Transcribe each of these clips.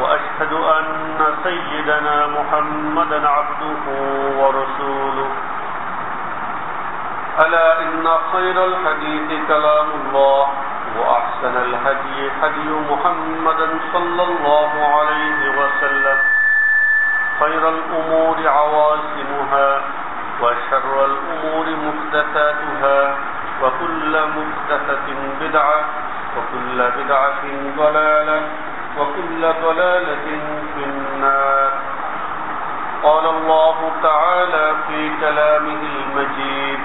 وأشهد أن سيدنا محمدا عبده ورسوله. ألا إن خير الحديث كلام الله وأحسن الهدي هدي محمدا صلى الله عليه وسلم. خير الأمور عواسمها وشر الأمور محدثاتها وكل محدثة بدعة وكل بدعة ضلالة. وكل ضلالة في النار. قال الله تعالى في كلامه المجيد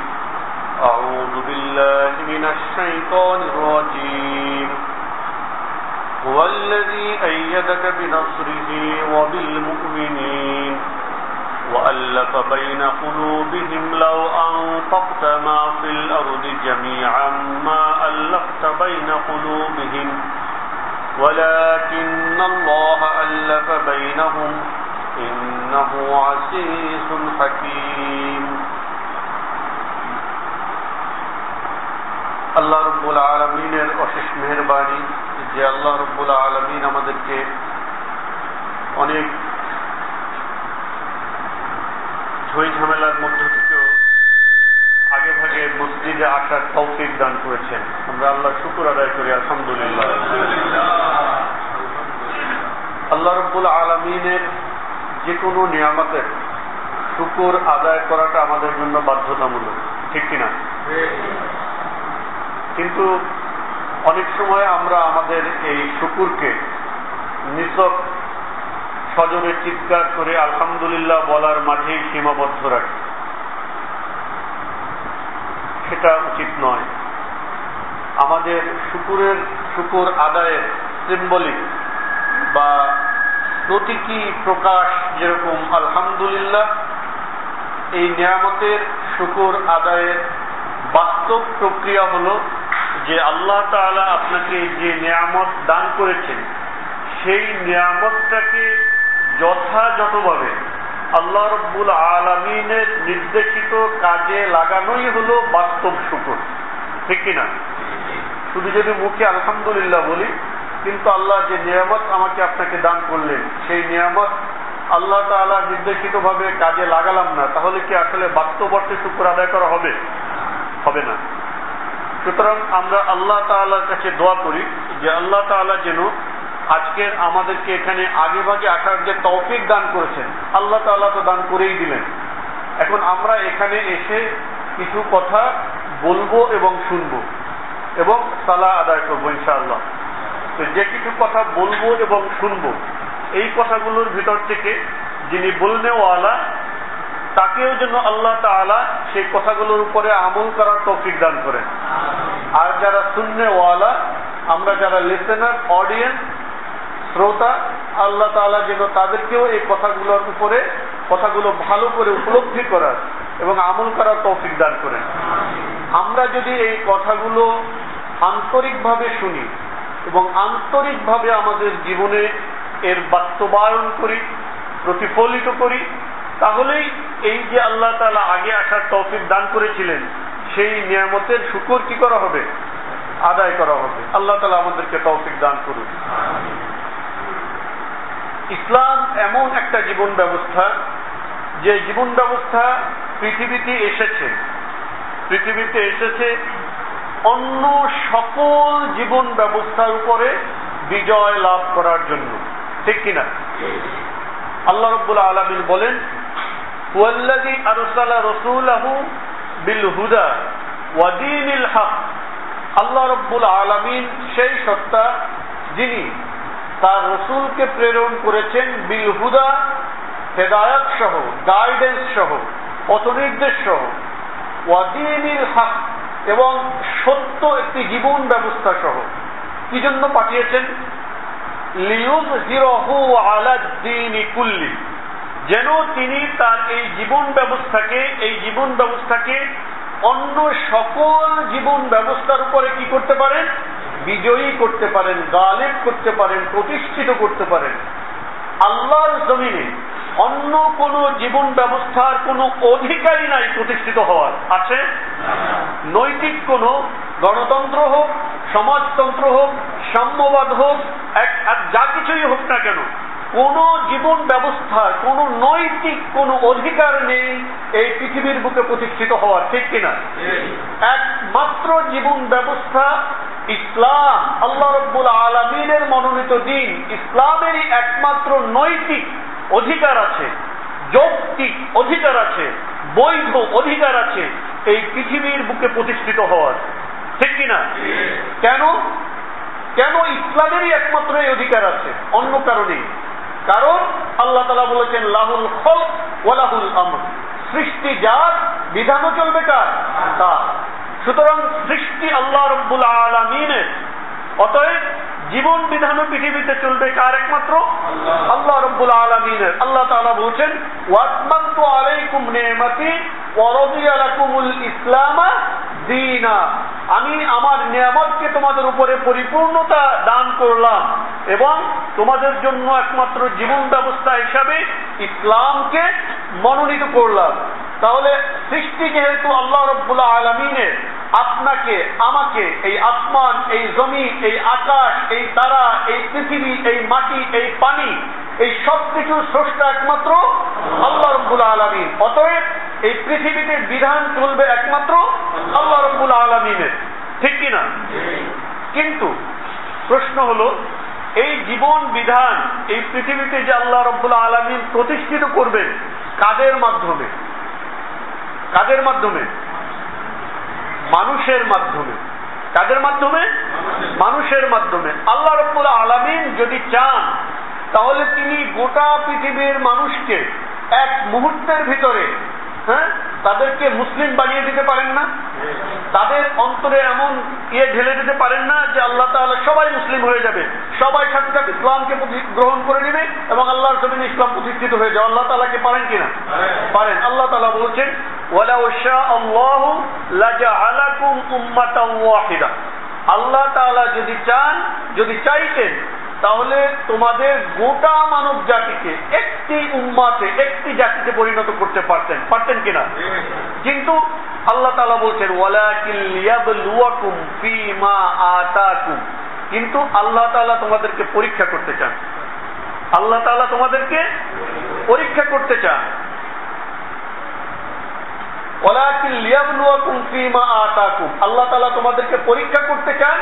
أعوذ بالله من الشيطان الرجيم. هو الذي أيدك بنصره وبالمؤمنين وألف بين قلوبهم لو أنفقت ما في الأرض جميعا ما ألفت بين قلوبهم ولكن الله ألف بينهم إنه عزيز حكيم আল্লাহ রব্বুল আলমিনের অশেষ মেহরবানি যে আল্লাহ রব্বুল আলমিন আমাদেরকে অনেক ঝই ঝামেলার মধ্য থেকেও আগে ভাগে মসজিদে আসার তৌফিক দান করেছেন। আমরা আল্লাহ শুকুর আদায় করি, আলহামদুলিল্লাহ। আল্লাহ রব্বুল আলমিনের যে কোনো নিয়ামতের শুকুর আদায় করাটা আমাদের জন্য বাধ্যতামূলক, ঠিক কিনা? কিন্তু অনেক সময় আমরা আমাদের এই শুকুরকে নিছক সজনে চিৎকার করে আলহামদুলিল্লাহ বলার মাঝেই সীমাবদ্ধ রাখি। সেটা উচিত নয়। আমাদের শুকুরের, শুকুর আদায়ের সিম্বলিক বা প্রতীকী প্রকাশ যেরকম আলহামদুলিল্লাহ, এই নিয়ামতের শুকুর আদায়ের বাস্তব প্রক্রিয়া হলো যে আল্লাহ তাআলা আপনাকে যে নিয়ামত দান করেছেন, সেই নিয়ামতটাকে যথাযথভাবে আল্লাহ রব্বুল আলমিনের নির্দেশিত কাজে লাগানোই হলো বাস্তব শুকুর ঠিক কিনা? শুধু যদি মুখে আলহামদুলিল্লাহ বলি, কিন্তু আল্লাহ যে নিয়ামত আমাকে আপনাকে দান করলেন, সেই নিয়ামত আল্লাহ তালা নির্দেশিত ভাবে কাজে লাগালাম না, তাহলে কি আসলে বাস্তব অর্থে শুকুর আদায় করা হবে? হবে না। সুতরাং আমরা আল্লাহ তালার কাছে দোয়া করি যে আল্লাহ তালা যেন আজকের আমাদেরকে এখানে আগে ভাগে আসার যে তৌফিক দান করেছেন, আল্লাহ তাল্লাহ তো দান করেই দিলেন। এখন আমরা এখানে এসে কিছু কথা বলব এবং শুনব এবং সালা আদায় করব ইনশাআল্লাহ। তো যে কিছু কথা বলব এবং শুনব, এই কথাগুলোর ভিতর থেকে যিনি বলনেওয়ালা তাকেও যেন আল্লাহ তালা সেই কথাগুলোর উপরে আমল করার তৌফিক দান করেন। আর যারা শুননেওয়ালা আমরা যারা লিসেনার অডিয়েন্স শ্রোতা, আল্লাহ তালা যেন তাদেরকেও এই কথাগুলোর উপরে, কথাগুলো ভালো করে উপলব্ধি করার এবং আমল করার তৌফিক দান করেন। আমরা যদি এই কথাগুলো আন্তরিকভাবে শুনি এবং আন্তরিকভাবে আমাদের জীবনে এর বাস্তবায়ন করি, প্রতিফলিত করি, তাহলেই এই যে আল্লাহ তালা আগে আসার তৌফিক দান করেছিলেন, সেই নিয়ামতের শুকর কি করা হবে? আদায় করা হবে। আল্লাহ তালা আমাদেরকে তৌফিক দান করুন। ইসলাম এমন একটা জীবন ব্যবস্থা যে জীবন ব্যবস্থা পৃথিবীতে এসেছে। পৃথিবীতে এসেছে অন্য সকল জীবন ব্যবস্থার উপরে বিজয় লাভ করার জন্য। ঠিক কিনা? আল্লাহ রব্বুল আলমিন বলেন হুয়াল্লাযী আরসালা রাসূলাহু বিল হুদা ওয়া দীনিল হক আল্লাহ রব্বুল আলামিন সেই সত্তা যিনি তার রসুলকে প্রেরণ করেছেন বিল হুদা, হেদায়ত সহ গাইডেন্স সহ পথনির্দেশ সহ। ওয়াদিনিল হক এবং সত্য একটি জীবন ব্যবস্থা সহ। কি জন্য পাঠিয়েছেন? লিউজ হিরহু আলাদ্দিন কুল্লি। যেন তিনি তার এই জীবন ব্যবস্থাকে, এই জীবন ব্যবস্থাকে অন্য সকল জীবন ব্যবস্থার উপরে কি করতে পারেন? বিজয়ী করতে পারেন গালেব করতে পারেন প্রতিষ্ঠিত করতে পারেন। আল্লাহর জমিনে অন্য কোন জীবন ব্যবস্থার কোন অধিকারী নাই প্রতিষ্ঠিত হওয়ার। আছে? নৈতিক কোন গণতন্ত্র হোক সমাজতন্ত্র হোক সাম্যবাদ হোক এক যা কিছুই হোক না কেন কোন জীবন ব্যবস্থার কোন নৈতিক কোন অধিকার নেই এই পৃথিবীর বুকে প্রতিষ্ঠিত হওয়ার ঠিক কিনা? একমাত্র জীবন ব্যবস্থা ইসলাম, আল্লাহ রব্বুল আলমিনের মনোনীত দিন, ইসলামেরই একমাত্র নৈতিক অধিকার আছে, যৌক্তিক অধিকার আছে, বৈধ অধিকার আছে, এই পৃথিবীর বুকে প্রতিষ্ঠিত হওয়ার। ঠিক কিনা? কেন? কেন ইসলামেরই একমাত্র এই অধিকার আছে? অন্য কারণেই কারণ আল্লাহ তালা বলেছেন, লাহুল খল ওয়ালাহুল আমর। সৃষ্টি যার, বিধানও চলবে কার? তার। সুতরাং সৃষ্টি আল্লাহ রব্বুল আলমিনের অতএব জীবন বিধানও পৃথিবীতে চলবে কার একমাত্র? আল্লাহ। রব্বুল আলমিনের আল্লাহ তালা বলছেন ওয়াতমান্ত আলাইকুম নেমাতি পরদিয়ালাকুমুল ইসলামা দিনা। আমি আমার নিয়ামতকে তোমাদের উপরে পরিপূর্ণতা দান করলাম এবং তোমাদের জন্য একমাত্র জীবন ব্যবস্থা হিসাবে ইসলামকে মনোনীত করলাম। তাহলে সৃষ্টি যেহেতু আল্লাহ রব্বুল্লাহ আলমিনের, আপনাকে, আমাকে, এই আসমান, এই জমি এই আকাশ, এই তারা, এই পৃথিবী, এই মাটি, এই পানি, এই সব কিছু স্রষ্টা একমাত্র আল্লাহ রব্বুল আলমিন। অতএব এই পৃথিবীতে বিধান চলবে একমাত্র আল্লাহ রব্বুল আলমিনের। ঠিক কিনা কিন্তু প্রশ্ন হলো, এই জীবন বিধান, এই পৃথিবীতে যে আল্লাহ রব্বুল আলমিন প্রতিষ্ঠিত করবেন, কাদের মাধ্যমে? কাদের মাধ্যমে? মানুষের মাধ্যমে। কাদের মাধ্যমে? মানুষের মাধ্যমে। আল্লাহ রব্বুল আলমিন যদি চান, তাহলে তিনি গোটা পৃথিবীর মানুষকে এক মুহূর্তের ভিতরে হ্যাঁ তাদেরকে মুসলিম বানিয়ে দিতে পারেন না। তাদের অন্তরে এমন ইয়ে ঢেলে দিতে পারেন না যে আল্লাহ তাহলে সবাই মুসলিম হয়ে যাবে। সবাই সাথে সাথে ইসলামকে গ্রহণ করে নেবে এবং আল্লাহর জমিনে ইসলাম প্রতিষ্ঠিত হয়ে যাবে। আল্লাহ তালাকে পারেন কিনা? পারেন। আল্লাহ তালা বলছেন আল্লাহ তালা যদি চান, যদি চাইতেন, তাহলে তোমাদের গোটা মানব জাতিকে একটি উম্মাতে, একটি জাতিতে পরিণত করতে পারতেন। পারতেন কিনা? কিন্তু আল্লাহ তালা বলছেন কিন্তু আল্লাহ তালা তোমাদেরকে পরীক্ষা করতে চান। আল্লাহ তালা তোমাদেরকে পরীক্ষা করতে চান। আল্লাহ তালা তোমাদেরকে পরীক্ষা করতে চান,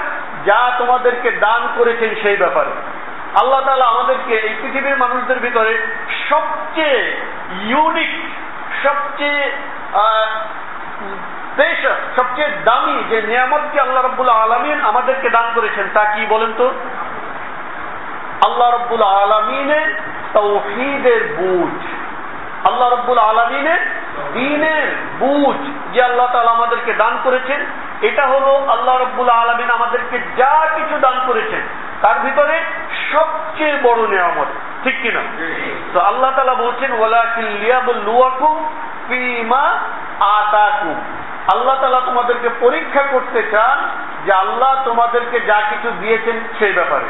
যা তোমাদেরকে দান করেছেন সেই ব্যাপারে। আল্লাহ তালা আমাদেরকে এই পৃথিবীর মানুষদের ভিতরে সবচেয়ে ইউনিক সবচেয়ে সবচেয়ে দামি যে নিয়ামতকে আল্লাহ রব্বুল আলমিন আমাদেরকে দান করেছেন, তা কি বলেন তো? আল্লাহ রব্বুল আলমিনের তৌহিদের বুঝ। আল্লাহ রব্বুল আলমিনের দিনের বুঝ যে আল্লাহ তালা আমাদেরকে দান করেছেন, এটা হলো আল্লাহ রব্বুল আলমিন আমাদেরকে যা কিছু দান করেছেন, তার ভিতরে সবচেয়ে বড় নিয়ামত, ঠিক কিনা তো আল্লাহ তালা বলছেন আল্লাহ তালা তোমাদেরকে পরীক্ষা করতে চান যে আল্লাহ তোমাদেরকে যা কিছু দিয়েছেন সেই ব্যাপারে।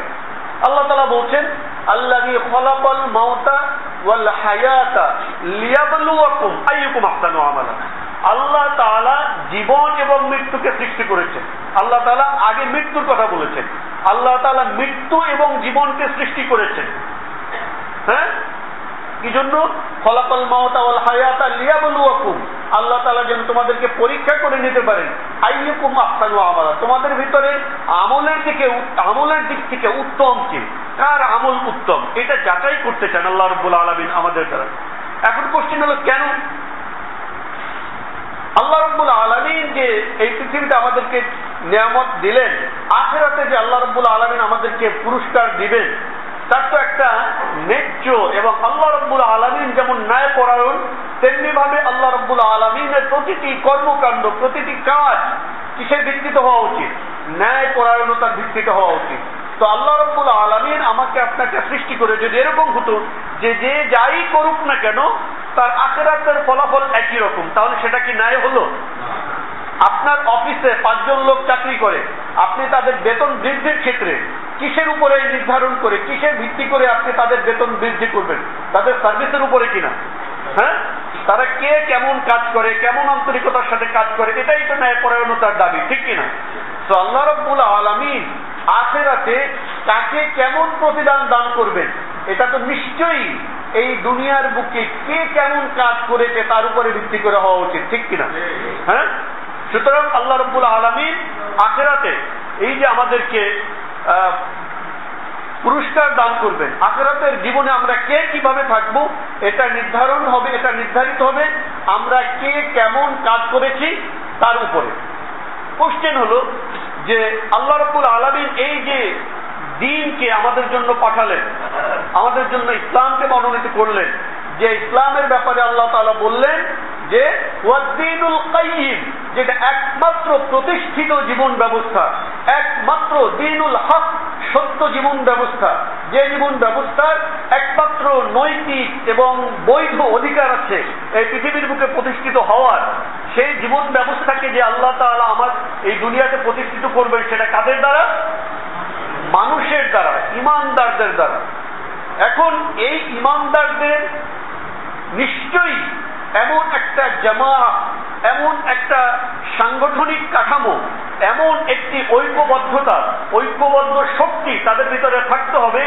আল্লাহ তালা বলছেন আল্লাহ ফলাফল মাওতা ওয়াল হায়াতা লিয়াবলুয়াকুম আইয়ুকুম আহসানু আমালা। আল্লাহ তাআলা জীবন এবং মৃত্যুকে সৃষ্টি করেছেন। আল্লাহ তাআলা আগে মৃত্যুর কথা বলেছেন। আল্লাহ তাআলা মৃত্যু এবং জীবনকে সৃষ্টি করেছেন। হ্যাঁ? কি জন্য ফলাফল মাওতা ওয়াল হায়াতা লিয়াবলুয়াকুম। আল্লাহ তাআলা যেন তোমাদেরকে পরীক্ষা করে নিতে পারেন। আইয়ুকুম আহসানু আমালা। তোমাদের ভিতরে আমলের দিকে আমলের দিক থেকে উত্তম কি? কার আমল উত্তম? এটা যাচাই করতে চান আল্লাহ রব্বুল আলমিন আমাদের দ্বারা। এখন কোশ্চেন হলো, কেন? আল্লাহ রব্বুল আলমিন যে এই পৃথিবীতে আমাদেরকে নিয়ামত দিলেন, আখেরাতে যে আল্লাহ রব্বুল আলমিন আমাদেরকে পুরস্কার দিবেন তার তো একটা ন্যায্য এবং আল্লাহ রব্বুল আলমিন যেমন ন্যায় পরায়ণ, তেমনি ভাবে আল্লাহ রব্বুল আলমিনের প্রতিটি কর্মকাণ্ড, প্রতিটি কাজ কিসের ভিত্তিতে হওয়া উচিত? ন্যায় পরায়ণতার ভিত্তিতে হওয়া উচিত। তো আল্লাহ রব্বুল আলমিন আমাকে আপনাকে সৃষ্টি করে যদি এরকম হতো যে যে যাই করুক না কেন, তার আখেরাতের ফলাফল একই রকম। তাহলে সেটা কি ন্যায় হলো? আপনার অফিসে পাঁচজন লোক চাকরি করে, আপনি তাদের বেতন বৃদ্ধির ক্ষেত্রে কিসের উপরে নির্ধারণ করে, কিসের ভিত্তি করে আপনি তাদের বেতন বৃদ্ধি করবেন? তাদের সার্ভিসের উপরে কিনা? হ্যাঁ? তারা কে কেমন কাজ করে, কেমন আন্তরিকতার সাথে কাজ করে, এটাই তো ন্যায়পরায়ণতার দাবি, ঠিক কিনা? তো আল্লাহ রব্বুল আলমিন আখেরাতে কাকে কেমন প্রতিদান দান করবেন? এটা তো নিশ্চয়ই এই দুনিয়ার বুকে কে কেমন কাজ করেছে তার উপরে ভিত্তি করে হওয়া উচিত, ঠিক কিনা? হ্যাঁ? সুতরাং আল্লাহ রব্বুল আলমিন আখেরাতে এই যে আমাদেরকে পুরস্কার দান করবেন। আখেরাতের জীবনে আমরা কে কীভাবে থাকব, এটা নির্ধারণ হবে, এটা নির্ধারিত হবে। আমরা কে কেমন কাজ করেছি, তার উপরে। কোশ্চেন হলো যে আল্লাহ রব্বুল আলমিন এই যে দিনকে আমাদের জন্য পাঠালেন। আমাদের জন্য ইসলামকে মনোনীত করলেন। যে ইসলামের ব্যাপারে আল্লাহ তালা বললেন যে, ওয়াদ্দিনুল কাইম যেটা একমাত্র প্রতিষ্ঠিত জীবন ব্যবস্থা, একমাত্র দিনুল হক, সত্য জীবন ব্যবস্থা। যে জীবন ব্যবস্থার একমাত্র নৈতিক এবং বৈধ অধিকার আছে, এই পৃথিবীর বুকে প্রতিষ্ঠিত হওয়ার, সেই জীবন ব্যবস্থাকে যে আল্লাহ তালা আমার এই দুনিয়াতে প্রতিষ্ঠিত করবেন, সেটা কাদের দ্বারা? মানুষের দ্বারা, ইমানদারদের দ্বারা। এখন এই ইমানদারদের নিশ্চয়ই এমন একটা জামা এমন একটা সাংগঠনিক কাঠামো, এমন একটি ঐক্যবদ্ধতা, ঐক্যবদ্ধ শক্তি তাদের ভিতরে থাকতে হবে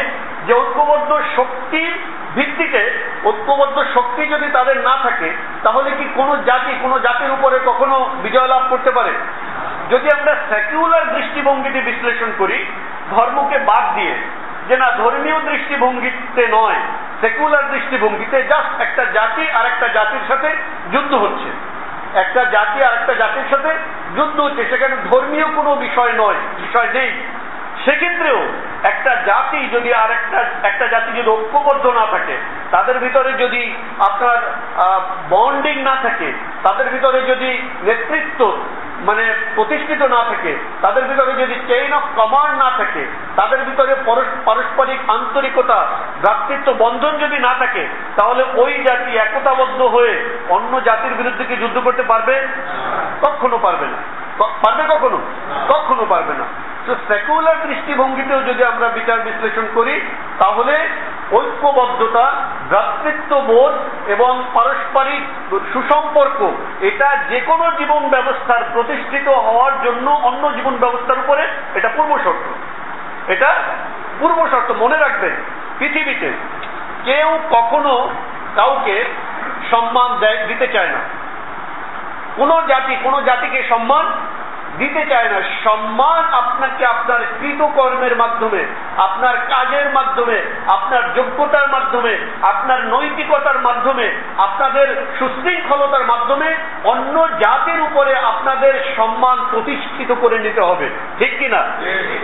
যে ঐক্যবদ্ধ শক্তির ভিত্তিতে, ঐক্যবদ্ধ শক্তি যদি তাদের না থাকে, তাহলে কি কোনো জাতি কোনো জাতির উপরে কখনো বিজয় লাভ করতে পারে? যদি আমরা সেকুলার দৃষ্টিভঙ্গিতে বিশ্লেষণ করি, ধর্মকে বাদ দিয়ে, যে না, ধর্মীয় দৃষ্টিভঙ্গিতে নয় সেকুলার দৃষ্টিভঙ্গিতে জাস্ট একটা জাতি আর একটা জাতির সাথে যুদ্ধ হচ্ছে। একটা জাতি আর একটা জাতির সাথে যুদ্ধ হচ্ছে, সেখানে ধর্মীয় কোনো বিষয় নয়, বিষয় নেই। সেক্ষেত্রেও একটা জাতি যদি আর একটা একটা জাতি যদি ঐক্যবদ্ধ না থাকে, তাদের ভিতরে যদি আপনার বন্ডিং না থাকে, তাদের ভিতরে যদি নেতৃত্ব মানে প্রতিষ্ঠিত না থাকে, তাদের ভিতরে যদি চেইন অফ কমান্ড না থাকে, তাদের ভিতরে পারস্পরিক আন্তরিকতা, ভ্রাতৃত্ব, বন্ধন যদি না থাকে, তাহলে ওই জাতি একতাবদ্ধ হয়ে অন্য জাতির বিরুদ্ধে কি যুদ্ধ করতে পারবে? কখনো পারবে না। পারবে কখনো? কখনো পারবে না। তো সেকুলার দৃষ্টিভঙ্গিতেও যদি আমরা বিচার বিশ্লেষণ করি, তাহলে ঐক্যবদ্ধতা, ভ্রাতৃত্ববোধ এবং পারস্পরিক সুসম্পর্ক, এটা যে কোনো জীবন ব্যবস্থার প্রতিষ্ঠিত হওয়ার জন্য অন্য জীবন ব্যবস্থার উপরে এটা পূর্ব শর্ত। এটা পূর্ব শর্ত, মনে রাখবেন, পৃথিবীতে কেউ কখনো কাউকে সম্মান দেয়, দিতে চায় না। কোন জাতি, কোন জাতিকে সম্মান দিতে চায় না। সম্মান আপনাকে আপনার কৃতকর্মের মাধ্যমে, আপনার কাজের মাধ্যমে, আপনার যোগ্যতার মাধ্যমে, আপনার নৈতিকতার মাধ্যমে, আপনাদের সুশৃঙ্খলতার মাধ্যমে অন্য জাতির উপরে আপনাদের সম্মান প্রতিষ্ঠিত করে নিতে হবে। ঠিক কিনা?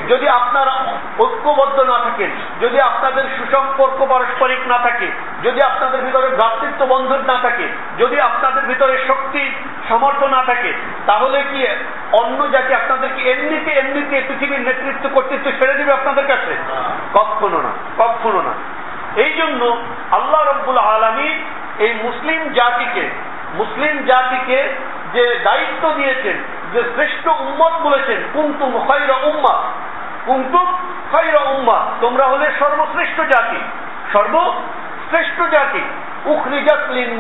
যদি আপনারা ঐক্যবদ্ধ না থাকেন যদি আপনাদের সুসম্পর্ক পারস্পরিক না থাকে, যদি আপনাদের ভিতরে ভ্রাতৃত্ব বন্ধন না থাকে, যদি আপনাদের ভিতরে শক্তি সমর্থ না থাকে, তাহলে কি অন্য জাতি আপনাদেরকে এমনিতে এমনিতে পৃথিবীর নেতৃত্ব কর্তৃত্ব ছেড়ে দিবে আপনাদের কাছে? কখনো না কখনো না। এই জন্য আল্লাহ রব্বুল আলমী এই মুসলিম জাতিকে মুসলিম জাতিকে যে দায়িত্ব দিয়েছেন যে শ্রেষ্ঠ উম্মত বলেছেন কুন্তুম খৈর উম্মা কুন্তুম খৈর উম্মা তোমরা হলে সর্বশ্রেষ্ঠ জাতি সর্বশ্রেষ্ঠ জাতি।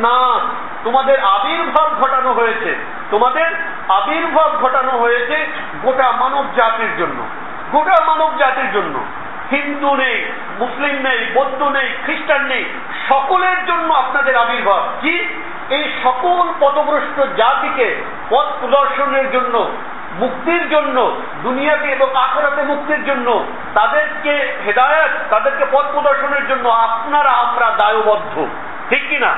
নাস তোমাদের আবির্ভাব ঘটানো হয়েছে। তোমাদের আবির্ভাব ঘটানো হয়েছে গোটা মানব জাতির জন্য। গোটা মানব জাতির জন্য। হিন্দু নেই, মুসলিম নেই, বৌদ্ধ নেই, খ্রিস্টান নেই, সকলের জন্য আপনাদের আবির্ভাব। কি? এই সকল পথভ্রষ্ট জাতিকে পথ প্রদর্শনের জন্য মুক্তির জন্য দুনিয়াতে এবং আখরাতে মুক্তির জন্য তাদেরকে হেদায়ত, তাদেরকে পথ প্রদর্শনের জন্য আপনারা, আমরা দায়বদ্ধ। ঠিক কিনা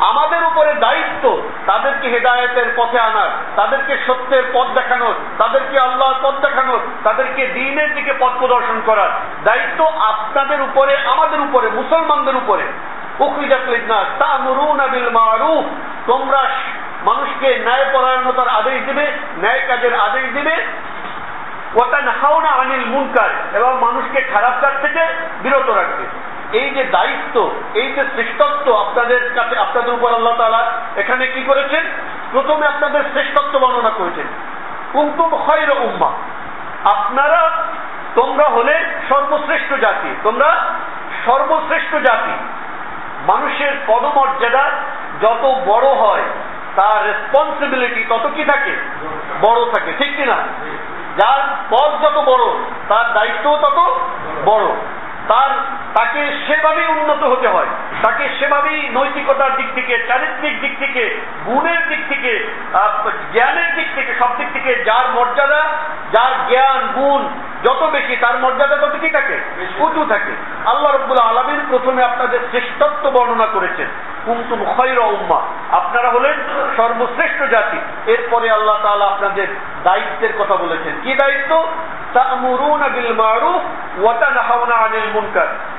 আমাদের উপরে দায়িত্ব তাদেরকে হেদায়তের পথে আনার, তাদেরকে সত্যের পথ দেখানোর, তাদেরকে আল্লাহর পথ দেখানোর, তাদেরকে দিনের দিকে পথ প্রদর্শন করার। দায়িত্ব আপনাদের উপরে, আমাদের উপরে, মুসলমানদের উপরে। তোমরা মানুষকে ন্যায় পরায়ণতার আদেশ দিবে, ন্যায় কাজের আদেশ দিবে। হাওনা আনিল মুনকার, এবং মানুষকে খারাপ কাজ থেকে বিরত রাখবে। এই যে দায়িত্ব, এই যে শ্রেষ্ঠত্ব আপনাদের কাছে, আপনাদের উপর আল্লাহ তালা এখানে কি করেছেন? প্রথমে আপনাদের শ্রেষ্ঠত্ব বর্ণনা করেছেন। কুমতুম খৈর উম্মা, আপনারা তোমরা হলে সর্বশ্রেষ্ঠ জাতি, তোমরা সর্বশ্রেষ্ঠ জাতি। মানুষের পদমর্যাদা যত বড় হয় তার রেসপন্সিবিলিটি তত কি থাকে? বড় থাকে, ঠিক কিনা? যার পদ যত বড়, তার দায়িত্ব তত বড়। তার তাকে সেভাবেই উন্নত হতে হয়। তাকে সেভাবেই নৈতিকতার দিক থেকে চারিত্রিক দিক থেকে গুণের দিক থেকে জ্ঞানের দিক থেকে সব দিক থেকে যার মর্যাদা যার জ্ঞান গুণ যত বেশি তার মর্যাদা তত কি থাকে? উঁচু থাকে। আল্লাহ রব্বুল আলমীর প্রথমে আপনাদের শ্রেষ্ঠত্ব বর্ণনা করেছেন। কুমতুম খৈর উম্মা। আপনারা হলেন সর্বশ্রেষ্ঠ জাতি। এরপরে আল্লাহ তাআলা আপনাদের দায়িত্বের কথা বলেছেন। কি দায়িত্ব?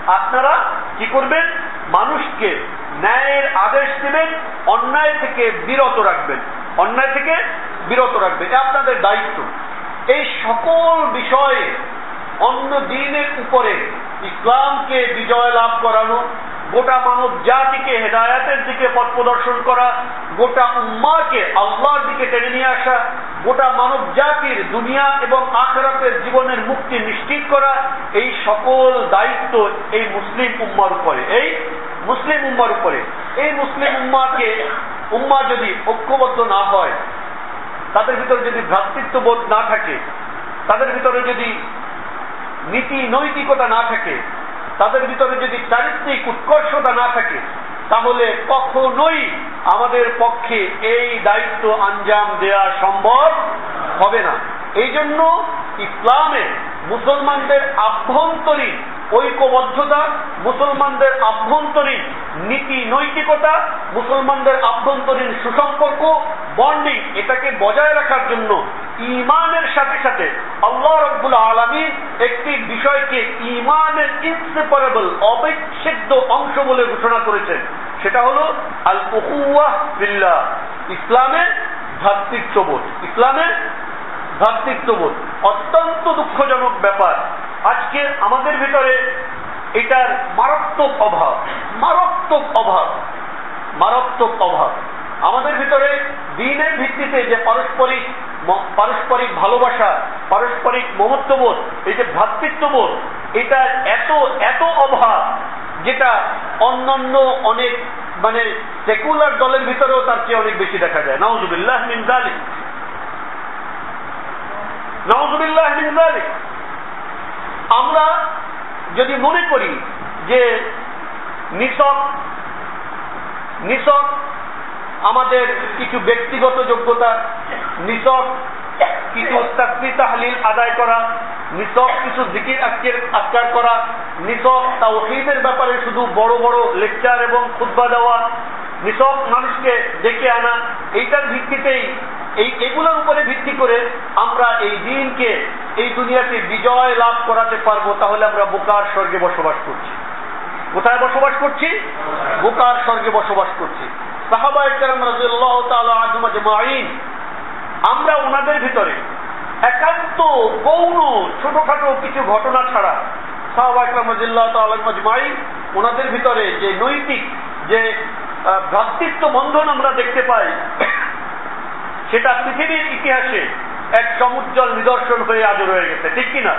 আপনারা কি করবেন? মানুষকে ন্যায়ের আদেশ দেবেন, অন্যায় থেকে বিরত রাখবেন। অন্যায় থেকে বিরত রাখবেন। এটা আপনাদের দায়িত্ব। এই সকল বিষয়ে অন্য দিনের উপরে ইসলামকে বিজয় লাভ করানো, গোটা মানব জাতিকে হেদায়াতের দিকে পথ প্রদর্শন করা, গোটা উম্মাকে আল্লাহর দিকে টেনে নিয়ে আসা, গোটা মানব জাতির দুনিয়া এবং আখরাতের জীবনের মুক্তি নিশ্চিত করা, এই সকল দায়িত্ব এই মুসলিম উম্মার উপরে। এই মুসলিম উম্মার উপরে। এই মুসলিম উম্মাকে উম্মা যদি ঐক্যবদ্ধ না হয়, তাদের ভিতরে যদি ভ্রাতৃত্ববোধ না থাকে, তাদের ভিতরে যদি নীতি নৈতিকতা না থাকে, তাদের ভিতরে যদি চারিত্রিক উৎকর্ষতা না থাকে, তাহলে কখনোই আমাদের পক্ষে এই দায়িত্ব আঞ্জাম দেয়া সম্ভব হবে না। এই জন্য ইসলামে মুসলমানদের আভ্যন্তরীণ ঐক্যবদ্ধতা, মুসলমানদের আভ্যন্তরীণ নীতি নৈতিকতা, মুসলমানদের আভ্যন্তরীণ সুসম্পর্ক বন্ডিং এটাকে বজায় রাখার জন্য ইমানের সাথে সাথে আল্লাহ রব্বুল আলমী একটি বিষয়কে ইমানের ইনসেপারেবল অবিচ্ছেদ্য অংশ বলে ঘোষণা করেছেন। সেটা হলো আল বিল্লাহ ইসলামের ভ্রাতৃত্ববোধ। ইসলামের ভ্রাতৃত্ববোধ। অত্যন্ত দুঃখজনক ব্যাপার। আজকে আমাদের ভিতরে এটার মারাত্মক অভাব মারাত্মক অভাব মারাত্মক অভাব। আমাদের ভিতরে দিনের ভিত্তিতে যে পারস্পরিক পারস্পরিক ভালোবাসা, পারস্পরিক মমত্ববোধ, এই যে ভ্রাতৃত্ববোধ, এটা এত এত অভাব যেটা অন্যান্য অনেক মানে সেকুলার দলের ভিতরেও তার চেয়ে অনেক বেশি দেখা যায়। নওয়াজুবিল্লাহ মিন জালিক নওয়াজুবিল্লাহ মিন আমরা যদি মনে করি যে নিছক নিছক আমাদের কিছু ব্যক্তিগত যোগ্যতা, নিছক কিছু তাকরি তাহলিল আদায় করা, নিছক কিছু জিকির আজকের আজকার করা, নিছক তাওহিদের ব্যাপারে শুধু বড় বড় লেকচার এবং খুদ্া দেওয়া, নিছক মানুষকে ডেকে আনা, এইটার ভিত্তিতেই এই এগুলোর উপরে ভিত্তি করে আমরা এই দিনকে, এই দুনিয়াতে বিজয় লাভ করাতে পারব, তাহলে আমরা বোকার স্বর্গে বসবাস করছি। কোথায় বসবাস করছি? বোকার স্বর্গে বসবাস করছি। আমরা ওনাদের ভিতরে একান্ত গৌণ, ছোটখাটো কিছু ঘটনা ছাড়া সাহাবা ইকরাম রাজিল্লাহ তালমাই ওনাদের ভিতরে যে নৈতিক, যে ভ্রাতৃত্ব বন্ধন আমরা দেখতে পাই, সেটা পৃথিবীর ইতিহাসে এক সমুজ্জ্বল নিদর্শন হয়ে আজ রয়ে গেছে ঠিক কিনা?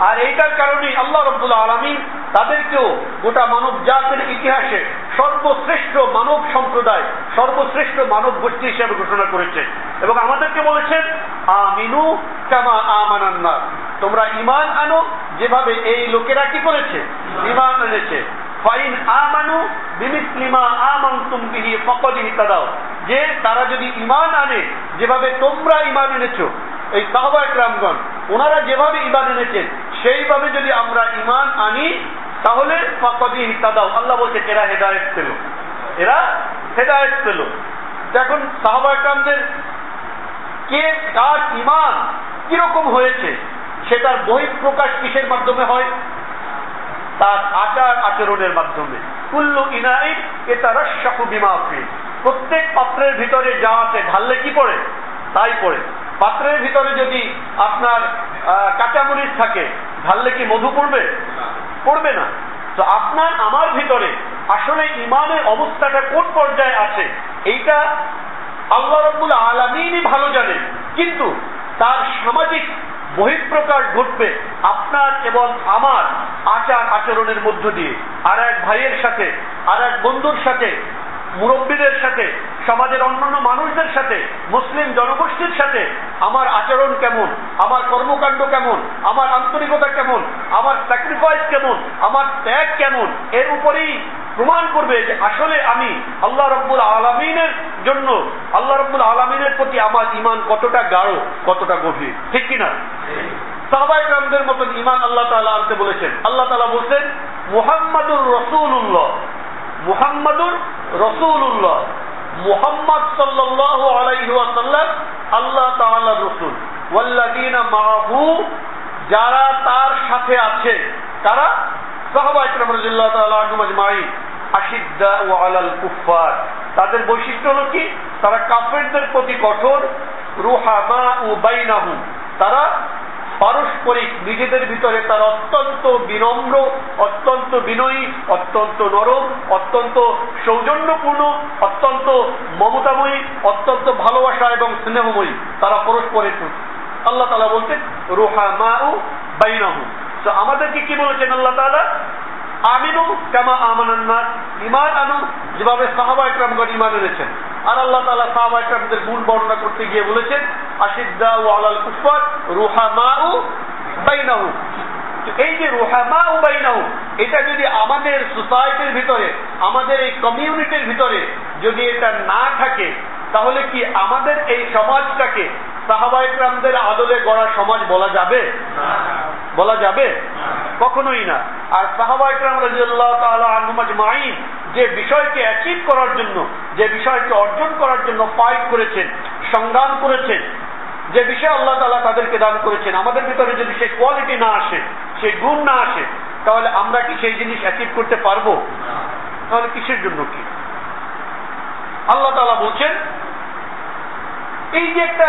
আর এইটার কারণেই আল্লাহ রব্দুল্লাহ আলমী তাদেরকেও গোটা মানব জাতের ইতিহাসে সর্বশ্রেষ্ঠ মানব সম্প্রদায় সর্বশ্রেষ্ঠ মানব গোষ্ঠী হিসেবে ঘোষণা করেছে। এবং আমাদেরকে বলেছেন আমিনু কামা আমানান্না তোমরা ইমান আনো যেভাবে এই লোকেরা কি করেছে? ইমান এনেছে। ফাইন আমানু বিমিসলিমা আমান্তুম বিহি ফকদ ইহতাদাও যে তারা যদি ইমান আনে, যেভাবে তোমরা ইমান এনেছো, এই সাহবা একরামগণ, ওনারা যেভাবে ইমান এনেছেন, সেইভাবে যদি আমরা ইমান আনি, তাহলে ফকদি ইহতাদাও আল্লাহ বলছে এরা হেদায়ত পেল। এরা হেদায়ত পেল। এখন সাহবা একরামদের কে, কার ইমান কীরকম হয়েছে সেটার বহিঃপ্রকাশ কিসের মাধ্যমে হয়? তার আচার আচরণের মাধ্যমে। কুল্লু ইনাই এটা রস্যাকু বিমাফি প্রত্যেক পাত্রের ভিতরে যা আছে, ঢাললে কি পড়ে? তাই পড়ে। পাত্রের ভিতরে যদি আপনার কাঁচামরিচ থাকে, ঢাললে কি মধু পড়বে? পড়বে না। তো আপনার, আমার ভিতরে আসলে ইমানের অবস্থাটা কোন পর্যায়ে আছে, এইটা আল্লাহ রব্বুল আলমিনই ভালো জানে কিন্তু তার সামাজিক বহিঃপ্রকাশ ঘটবে আপনার এবং আমার আচার আচরণের মধ্য দিয়ে। আর এক ভাইয়ের সাথে, আর এক বন্ধুর সাথে মুরব্বীদের সাথে, সমাজের অন্যান্য মানুষদের সাথে, মুসলিম জনগোষ্ঠীর সাথে আমার আচরণ কেমন, আমার কর্মকাণ্ড কেমন, আমার আন্তরিকতা কেমন, আমার স্যাক্রিফাইস কেমন, আমার ত্যাগ কেমন, এর উপরেই প্রমাণ করবে যে আসলে আমি আল্লাহ রব্বুল আলমিনের জন্য, আল্লাহ রব্বুল আলমিনের প্রতি আমার ইমান কতটা গাঢ়, কতটা গভীর, ঠিক কিনা? সাহবাইকরামদের মতন ইমান আল্লাহ তালা আনতে বলেছেন। আল্লাহ তালা বলছেন, মুহাম্মাদুর রসুল্লাহ মুহাম্মাদুর রসুল্লাহ মুহাম্মদ সাল্লাহ আলাইহাসাল্লাম আল্লাহ তাআলা রসুল। ওয়াল্লাদিনা মাহু যারা তার সাথে আছে, তারা সাহাবা ইকরাম রাদিয়াল্লাহু তাআলা আনহুম আজমাইন। আশিদ্দা ও আলাল কুফার তাদের বৈশিষ্ট্য হলো কি? তারা কাফেরদের প্রতি কঠোর। রুহামা ও বাইনাহু তারা পারস্পরিক নিজেদের ভিতরে তার অত্যন্ত বিনম্র, অত্যন্ত বিনয়ী, অত্যন্ত নরম, অত্যন্ত সৌজন্যপূর্ণ, অত্যন্ত মমতাময়ী, অত্যন্ত ভালোবাসা এবং স্নেহময়ী তারা পরস্পরের প্রতি। আল্লাহ তালা বলছেন রোহা মা ও বাইনাহু তো আমাদেরকে কি বলেছেন আল্লাহ তালা আমিনু কামা আমানান্না ইমান আনু যেভাবে সাহাবা একরামগণ ইমান এনেছেন। আর আল্লাহ তালা সাহাবা একরামদের গুণ বর্ণনা করতে গিয়ে বলেছেন আশিদ্দা ও আলাল কুফার রুহা মা ও বাইনাহু এই যে রুহামা ও বাইনাহু এটা যদি আমাদের সোসাইটির ভিতরে, আমাদের এই কমিউনিটির ভিতরে যদি এটা না থাকে তাহলে কি আমাদের এই সমাজটাকে সাহাবাইকরামদের আদলে গড়া সমাজ বলা যাবে? বলা যাবে? কখনোই না। আর সাহাবাইকরাম রাজিউল্লাহ তালা আনুমাজ মাইন যে বিষয়কে অ্যাচিভ করার জন্য যে বিষয়কে অর্জন করার জন্য ফাইট করেছেন সংগ্রাম করেছেন যে বিষয় আল্লাহ তালা তাদেরকে দান করেছেন আমাদের ভিতরে যদি সেই কোয়ালিটি না আসে সেই গুণ না আসে তাহলে আমরা কি সেই জিনিস অ্যাচিভ করতে পারব? তাহলে কিসের জন্য কি? আল্লাহ তালা বলছেন, এই যে একটা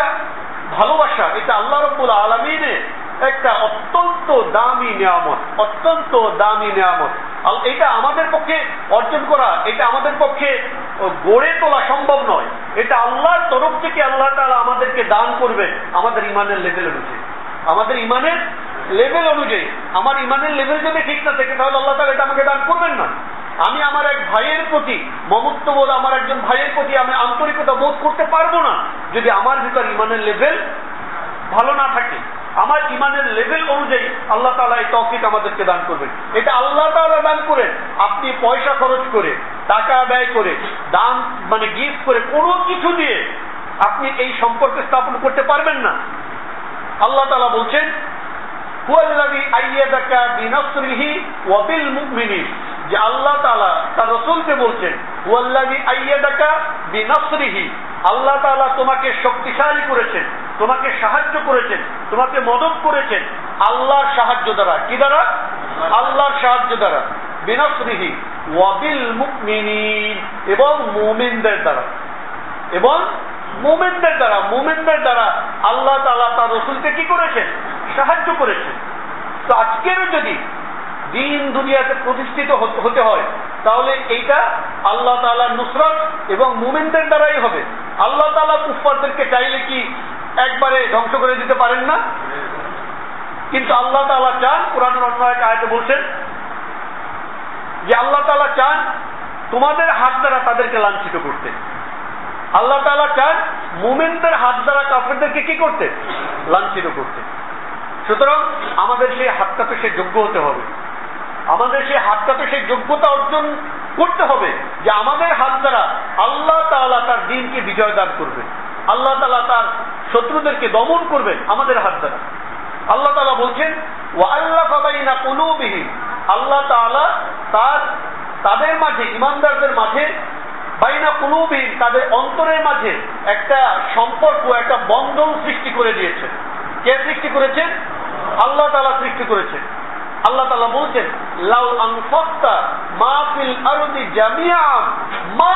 ভালোবাসা, এটা আল্লাহ রব্বুল আলমিনের একটা অত্যন্ত দামি নিয়ামত, অত্যন্ত দামি নিয়ামত। এটা আমাদের পক্ষে অর্জন করা, এটা আমাদের পক্ষে গড়ে তোলা সম্ভব নয়। এটা আল্লাহর তরফ থেকে আল্লাহ তালা আমাদেরকে দান করবে আমাদের ইমানের লেভেল অনুযায়ী আমাদের ইমানের লেভেল অনুযায়ী, আমার ইমানের লেভেল যদি ঠিক না থাকে, তাহলে আল্লাহ তালা এটা আমাকে দান করবেন না। আমি আমার এক ভাইয়ের প্রতি মমত্ববোধ, আমার একজন ভাইয়ের প্রতি আমি আন্তরিকতা বোধ করতে পারব না, যদি আমার ভিতর ইমানের লেভেল ভালো না থাকে। আমার ইমানের লেভেল অনুযায়ী আল্লাহ তালা এই তফিক আমাদেরকে দান করবেন। এটা আল্লাহ তালা দান করেন। আপনি পয়সা খরচ করে, টাকা ব্যয় করে, দান মানে গিফট করে কোনো কিছু দিয়ে আপনি এই সম্পর্ক স্থাপন করতে পারবেন না। আল্লাহ তালা বলছেন যে আল্লাহ তালা তার রসুলকে বলছেন হুয়াল্লাহি আইয়াদাকা বিনাসরিহি। আল্লাহ তালা তোমাকে শক্তিশালী করেছেন, তোমাকে সাহায্য করেছেন, তোমাকে মদত করেছেন আল্লাহর সাহায্য দ্বারা। কি দ্বারা? আল্লাহর সাহায্য দ্বারা। বিনাসরিহি ওয়াবিল মুকমিনিন এবং মুমিনদের দ্বারা। এবং মুমেনদের দ্বারা মুমেনদের দ্বারা আল্লাহ তালা তার রসুলকে কি করেছেন? সাহায্য করেছেন। তো আজকেরও যদি দিন দুনিয়াতে প্রতিষ্ঠিত হতে হয়, তাহলে এইটা আল্লাহ তালা নুসরত এবং মুমেনদের দ্বারাই হবে। আল্লাহ তালা কুফারদেরকে চাইলে কি একবারে ধ্বংস করে দিতে পারেন না? কিন্তু আল্লাহ তালা চান কোরআনের অন্য এক আয়তে বলছেন যে আল্লাহ তালা চান তোমাদের হাত দ্বারা তাদেরকে লাঞ্ছিত করতে। আল্লাহ তালা চান মুমেনদের হাত দ্বারা কাফেরদেরকে কি করতে? লাঞ্ছিত করতে। সুতরাং আমাদের সেই হাতটাতে সে যোগ্য হতে হবে। আমাদের সেই হাতটাতে সেই যোগ্যতা অর্জন করতে হবে যে আমাদের হাত দ্বারা আল্লাহ তালা তার দিনকে বিজয় দান করবে আল্লাহ তালা তার শত্রুদেরকে দমন করবেন আমাদের হাত দ্বারা। আল্লাহ তালা বলছেন ও আল্লাহ না কোনো বিহীন আল্লাহ তালা তার, তাদের মাঝে, ইমানদারদের মাঝে বাইনা কুলুবিন, তাদের অন্তরের মাঝে একটা সম্পর্ক, একটা বন্ধন সৃষ্টি করে দিয়েছেন। কে সৃষ্টি করেছেন? আল্লাহ তালা সৃষ্টি করেছেন। আল্লাহ তালা বলছেন, লাউ আনফাক্তা মা ফিল মা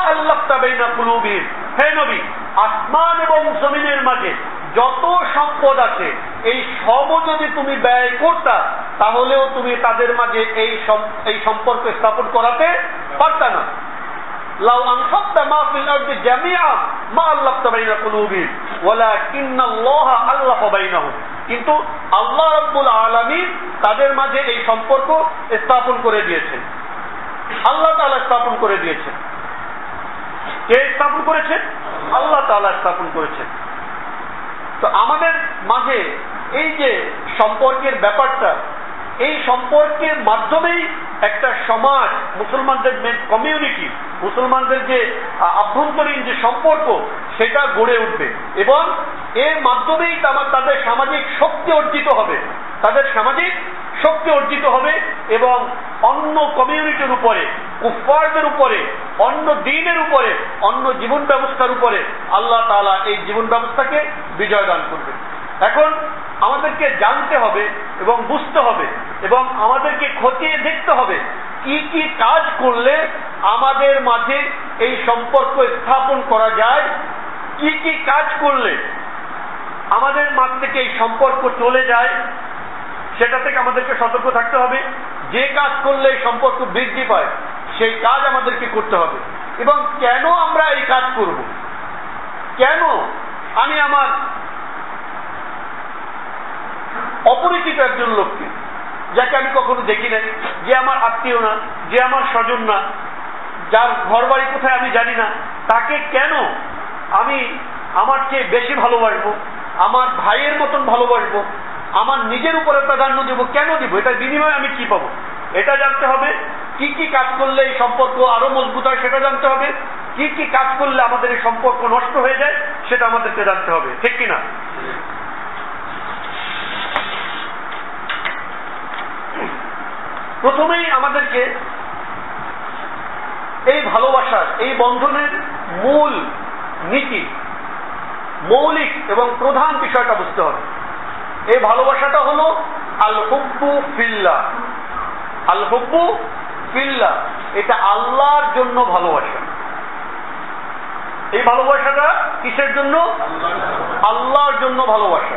হে নবী, আসমান এবং জমিনের মাঝে যত সম্পদ আছে, এই সবও যদি তুমি ব্যয় করতা, তাহলেও তুমি তাদের মাঝে এই এই সম্পর্ক স্থাপন করাতে পারতা না। কিন্তু আল্লাহ রাব্বুল আলামিন তাদের মাঝে এই সম্পর্ক স্থাপন করে দিয়েছেন। আল্লাহ তাআলা স্থাপন করে দিয়েছেন। কে স্থাপন করেছেন? আল্লাহ তাআলা স্থাপন করেছেন। তো আমাদের মাঝে এই যে সম্পর্কের ব্যাপারটা এই সম্পর্কের মাধ্যমেই একটা সমাজ, মুসলমানদের কমিউনিটি মুসলমানদের যে আভ্যন্তরীণ যে সম্পর্ক, সেটা গড়ে উঠবে। এবং এর মাধ্যমেই তাদের সামাজিক শক্তি অর্জিত হবে। তাদের সামাজিক শক্তি অর্জিত হবে এবং অন্য কমিউনিটির উপরে কুফারদের উপরে, অন্য দিনের উপরে, অন্য জীবন ব্যবস্থার উপরে আল্লাহ তালা এই জীবন ব্যবস্থাকে বিজয় দান করবে এখন আমাদেরকে জানতে হবে এবং বুঝতে হবে এবং আমাদেরকে খতিয়ে দেখতে হবে কি কি কাজ করলে আমাদের মাঝে এই সম্পর্ক স্থাপন করা যায়, কি কি কাজ করলে আমাদের মাঝ থেকে এই সম্পর্ক চলে যায়, সেটা থেকে আমাদেরকে সতর্ক থাকতে হবে। যে কাজ করলে এই সম্পর্ক বৃদ্ধি পায়, সেই কাজ আমাদেরকে করতে হবে। এবং কেন আমরা এই কাজ করব? কেন আমি আমার অপরিচিত একজন লোককে, যাকে আমি কখনো দেখি নাই, যে আমার আত্মীয় না, যে আমার স্বজন না, যার ঘর বাড়ি কোথায় আমি জানি না, তাকে কেন আমি আমার চেয়ে বেশি ভালোবাসবো, আমার ভাইয়ের মতন ভালোবাসবো, আমার নিজের উপরে প্রাধান্য দেব, কেন দিব? এটা বিনিময়ে আমি কি পাবো? এটা জানতে হবে, কি কি কাজ করলে এই সম্পর্ক আরও মজবুত হয় সেটা জানতে হবে, কি কি কাজ করলে আমাদের এই সম্পর্ক নষ্ট হয়ে যায় সেটা আমাদেরকে জানতে হবে, ঠিক কিনা? প্রথমেই আমাদেরকে এই ভালোবাসার, এই বন্ধনের মূল নীতি, মৌলিক এবং প্রধান বিষয়টা বুঝতে হবে। এই ভালোবাসাটা হলো আল হুব্বু ফিল্লা। আল হুব্বু ফিল্লা, এটা আল্লাহর জন্য ভালোবাসা। এই ভালোবাসাটা কিসের জন্য? আল্লাহর জন্য ভালোবাসা।